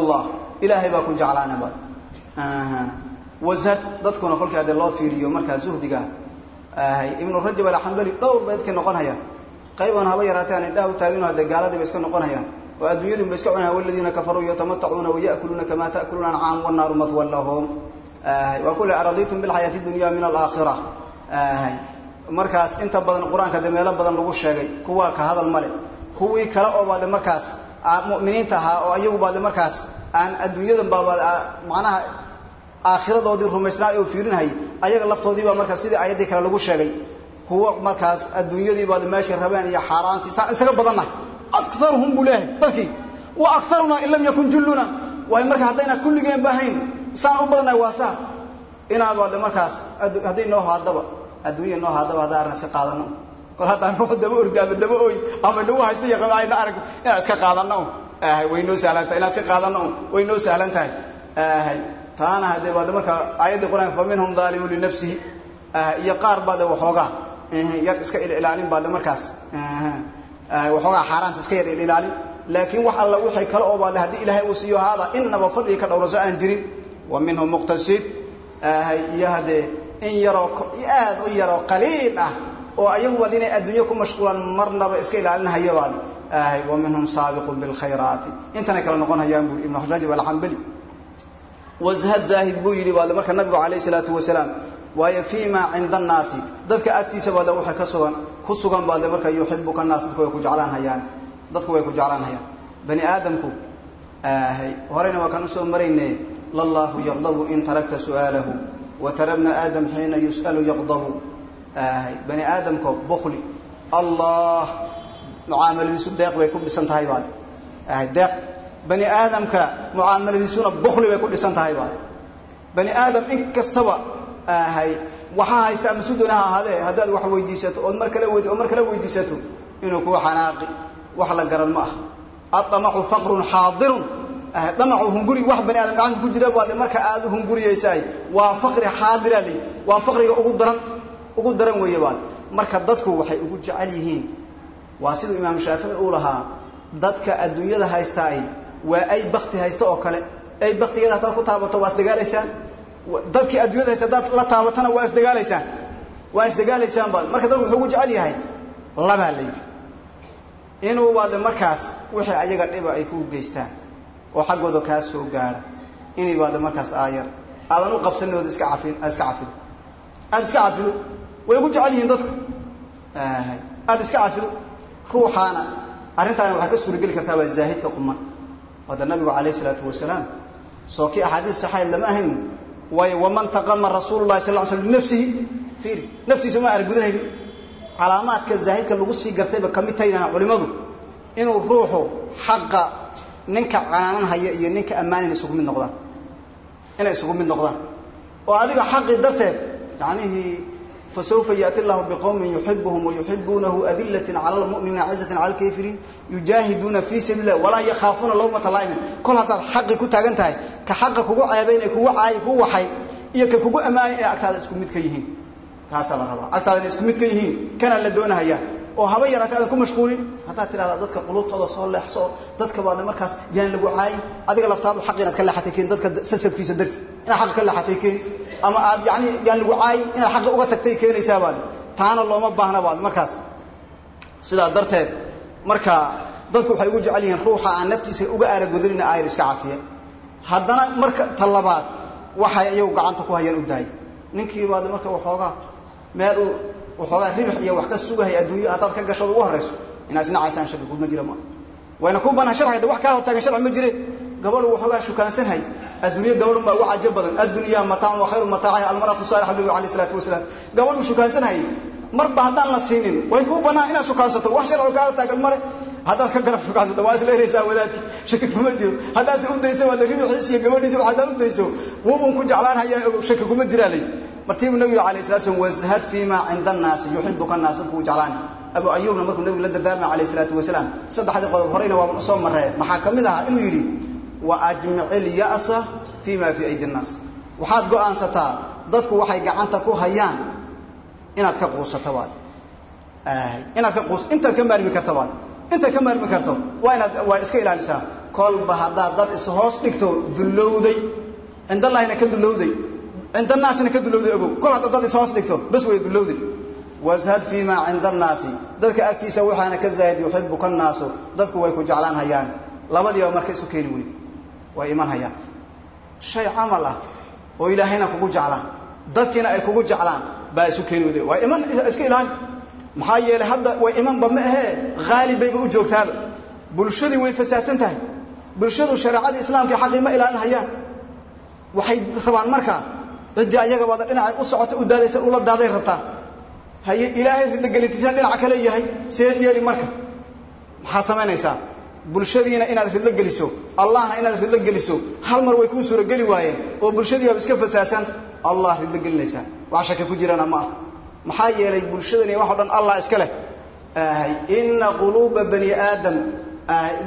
ilaahay baa ku jeclaana baad washad dadkuna kolkii loo fiiriyo markaa zuhdiga. Ibnu rajab alxambali dhowr bay dadka noqon qayban haba yaraatee aan indhaha u taagino hadee gaaladii ba iska noqon hayaan oo adduunyadun ba iska cunayaan waladiina kafaruu yatamatacuuna waya'kuluuna kamaa ta'kuluuna ancaam wannaaru mahwan lahum. Waa kule araditum bilxayaati dunya min alaakhira markaas inta badan qur'aanka de meelo badan lagu sheegay kuwaa ka hadal male kuwii kale oo baade markaas muminiinta ahaa oo ayagu baade markaas aan adduunyadan baaba macnaha aakhiradoodii rumaysnaa oo fiirinhayay ayaga laftoodiibaa markaas sidii ayaddii kale lagu sheegay kuwa markaas adduunyadii baad meeshay rabeen iyo xaaraantii saan isaga badannahay akaruhum buu leeyahay dadkii wa akaruna in lam yakun julluna waayo marka haddayna kulligeen bahayn saan u badannahay waa saa. Inaan baade markaas hadday noo haadaba adduunya noo haadaba hadda arna iska qaadano. Kol haddaan <laughs> daba ordi ama daba oy ama nagu haysta iyo ayna arag inaan iska qaadano. Way noo sahlan tahay inaan iska qaadano. Way noo sahlan tahay. Taana haddee baade marka aayaddii qur'aanka fa minhum daalimun linafsihi iyo qaar baade waxoogaa yar iska ilaalin baade markaas. Waxoogaa xaaraanta iska yar ilaalin. Laakiin wax alla wixii kale oo baade haddii ilaahay uu siiyo haada inaba fadliga ka dhowraso aan jirin. Wa minhum muqtasid. Iyo haddee in yaroo aad u yaroo qaliil ah oo ayagubaad inay adduunyo ku mashquulaan marnaba iska ilaalinhaya baad. Wa minhum saabiqun bilkhayraati intanay kala noqon hayaan buuri ibnu rajab alxambali washad zaahid buu yidhi baade marka nabigu calayh isalaatu wasalaam waayo fii maa cinda annaasi. Dadka agtiisa baade waxa ka sugan ku sugan baade marka yuxibuka naas dadku way ku jeclaan hayaan dadku way ku jeclaan hayaan bani aadamku horeyna waa kaan marayne lallahu yaqdabu in tarakta su'aalahu wa tara bna aadam xiina yus'alu yaqdabu. Bani aadamko bukli allah mucaamaladiisu deeq bay ku dhisan tahay baad. Deeq. Bani aadamka mucaamaladiisuna bukli bay ku dhisan tahay baad. Bani aadam in kastaba ahay. Waxaa haysta ama sudona ha ahaadee haddaad wax weydiisato ood mar kale weydi oo mar kale weydiisato inuu kuwa xanaaqi wax la garan ma aha aamacu faqrun xaadirun. Damacu hunguri wax bani aadam gacanta ku jira baad marka aad u hunguriyaysaay waa faqri xaadira li waa faqriga ugu daran ugu daran weeye baad marka dadku waxay ugu jecel yihiin waa siduu imaam shaafici uu lahaa dadka adduunyada haystaay waa ay bakti haysta oo kale. Ay baktigeeda haddaad ku taabato waa isdagaalaysaan dadkii adduunyada haysta haddaad la taabatana waa isdagaalaysaan. Waa isdagaalaysaan baad. Marka dadku wuxuu ugu jecel yahay labaa la yidhi. Inuu baadle markaas wixii ayaga dhiba ay kuu geystaan oo xaggooda kaa soo gaadha. Inay baadle markaas aayar. Aadan u qabsanooda iska cafin aad iska cafido aada iska cafido. Way ugu jecel yihiin dadku. Aada iska cafido. Ruuxaana. Arrintaana waxaa ka suurageli kartaa waa zaahidka quman wada nabigu calayh isalaatu wasalaam soo axaadiis saxayd lama ahayn waayo waman taqama rasuulu llahi sal slam binafsihi fiiri. Naftiisa ma argudanaynin calaamaadka zaahidka lagu sii gartayba ka mid tahaynaan culimadu. Inuu ruuxu xaqa ninka canaananhaya iyo ninka ammaanin isugu mid noqdaan inay isugu mid noqdaan. Oo adiga xaqii darteed. Yacnihii fasawfa yaati llahu biqowmin yuxibuhum wayuxibuunahu adilatin cala lmu'miniina cizatin cala alkafiriin yujaahiduuna fii sabiili lah walaa yakhaafuuna lawmata laa'imin kol haddaad xaqi ku taagan ka xaqa kugu ceebayn ee kugu caayi kugu waxay iyo ka kugu ammaanin inay agtaada isku mid ka yihiin taasaa la rabaa. Agtaada inay isku mid ka yihiin kanaa la doonahaya. Oo haba yaraata aadan ku mashquulin. Haddaad tidhahdaa dadka qulubtooda soo leexso dadka baadle markaas yaan lagu caayin. Adiga laftaadu xaq inaad ka leexatay keen dadka sasabkiisa darti. Inaad xaqa ka leexatay keen ama aad yani yaan lagu caayin inaad xaqa uga tagtay keenaysaa baad taana looma baahna baad markaas. Sidaa darteed marka dadku waxay ugu jecel yihiin ruuxa aan naftiisa uga aaragodanina aayar iska cafiye. Haddana marka ta labaad waxay iyagu gacanta ku hayaan u dahay ninkii baad marka waxoogaa meel uu waxoogaa ribix iyo wax ka sugahay adduunya haddaad ka gasho ugu horayso inaad isnacaysaan shaki kuma jira ma wayna ku banaan sharciga de wax kaa hortaagan sharci ma jire gabadhu waxoogaa shukaansanhay. Adduunyo gabadhun baa ugu cajo badan. Addunyaa mataacun wa khayru mataaciha almaratu saalixa nabigu alayh isalaatu wasalaam gabadhu shukaansanhay. Marba haddaan la siinin way kuu banaan inaad shukaansato. Wax sharciga kaa hortaagan male haddaad ka garab shukaansato waa isla wadaadki shaki kuma jiro. Haddaad se u dayso waad ribixiis iyo gabadhiisa haddaad u dayso wuu un ku jeclaan hayaa shaki kuma jiraa layidhi. Martiibuu nabigu alayh salatu slam washad fima cinda annaasi yuxibuka annaas dadku uu jeclaan. Abu ayuubna markuu nabigu la dardaarmay alayh salaatu wasalaam saddexdii qodob horeyna waaban u soo marree. Maxaa ka mid ahaa? Inuu yidhi wa ajmici lya'sa fima fii aydi nnaas waxaad go'aansataa dadku waxay gacanta ku hayaan inaad ka quusato baad inaad ka quus intaad ka maarmi karta baad intaad ka maarmi karto waa inaad waa iska ilaalisaa. Kolba haddaad dad ishoos dhigto dullowday. Cindallahina ka dullowday. Cinda annaasina ka dullowday ogow. Kol haddaad dad ishoos dhigto bas way dullowday. Washad fii maa cinda annaasi dadka agtiisa waxaana ka zaahid yuxibuka annaasu dadku way ku jeclaan hayaan. Labadiiba marka isu keeni weyde way iman hayaan. Shay camal ah oo ilaahayna kugu jeclaan. Dadkiina ay kugu jeclaan baa isu keeni weyde waa iman iska ilaali maxaa yeelay hadda way imanba ma ahee haalib u joogtaaba. Bulshadii way fasaadsan tahay. Bulshadu shareecadii islaamka xaqii ilaalin hayaan waxay rabaan markaa ciddii ayagabaada dhinacay u socota u daadaysa ula daaday rabtaa haye ilaahay ridlogelintiisna dhinaca kale yahay seed yeeli marka. Maxaad samaynaysaa? Bulshadiina inaad ridlo geliso allahna inaad ridlo geliso hal mar way kuu suurogeli waayeen oo bulshadii baaba iska fasaadsan allah ridlo gelinaysaa. Wax shaki ku jirana ma ah maxaa yeelay bulshadani wax o dhan allah iska leh. Ina quluuba bani aadam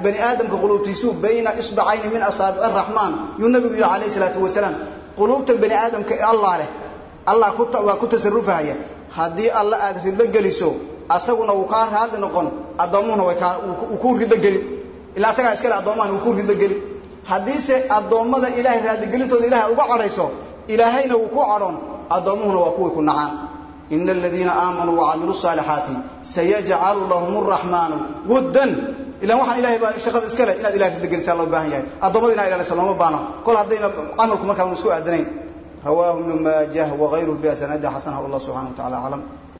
bani aadamka quluubtiisu bayna isbacayni min asaabici araxmaan yuu nabigu yidhi calayh isalaatu wasalaam quluubta bani aadamka ee allah leh allah waa ku tasarufahaya haddii alla aad ridlo geliso asaguna wuu kaa raadli noqon addoomuhuna wuu kuu ridlo gelin ilaa asagaa iskale addoommahana wuu kuu ridlo gelin haddiise addoommada ilaahay raadligelintooda ilahay uga cadhayso ilaahayna wuu kuu cadhoon addoommuhuna waa kuwii ku nacaan ina aladiina aamanuu wacamiluu saalixaati sayajcalu lahum araxmaanu wuddan ilan waxaan ilahay baa shaqada iskale inaad ilahay ridlogelisaa loo baahan yahay addoommada ina ilaalisa looma baano kol haddayna camalku markaa isku aadanayn rawaahu ibnu maajah wagayruhu biasanaadi xasanahu allah subxana wa tacala aclam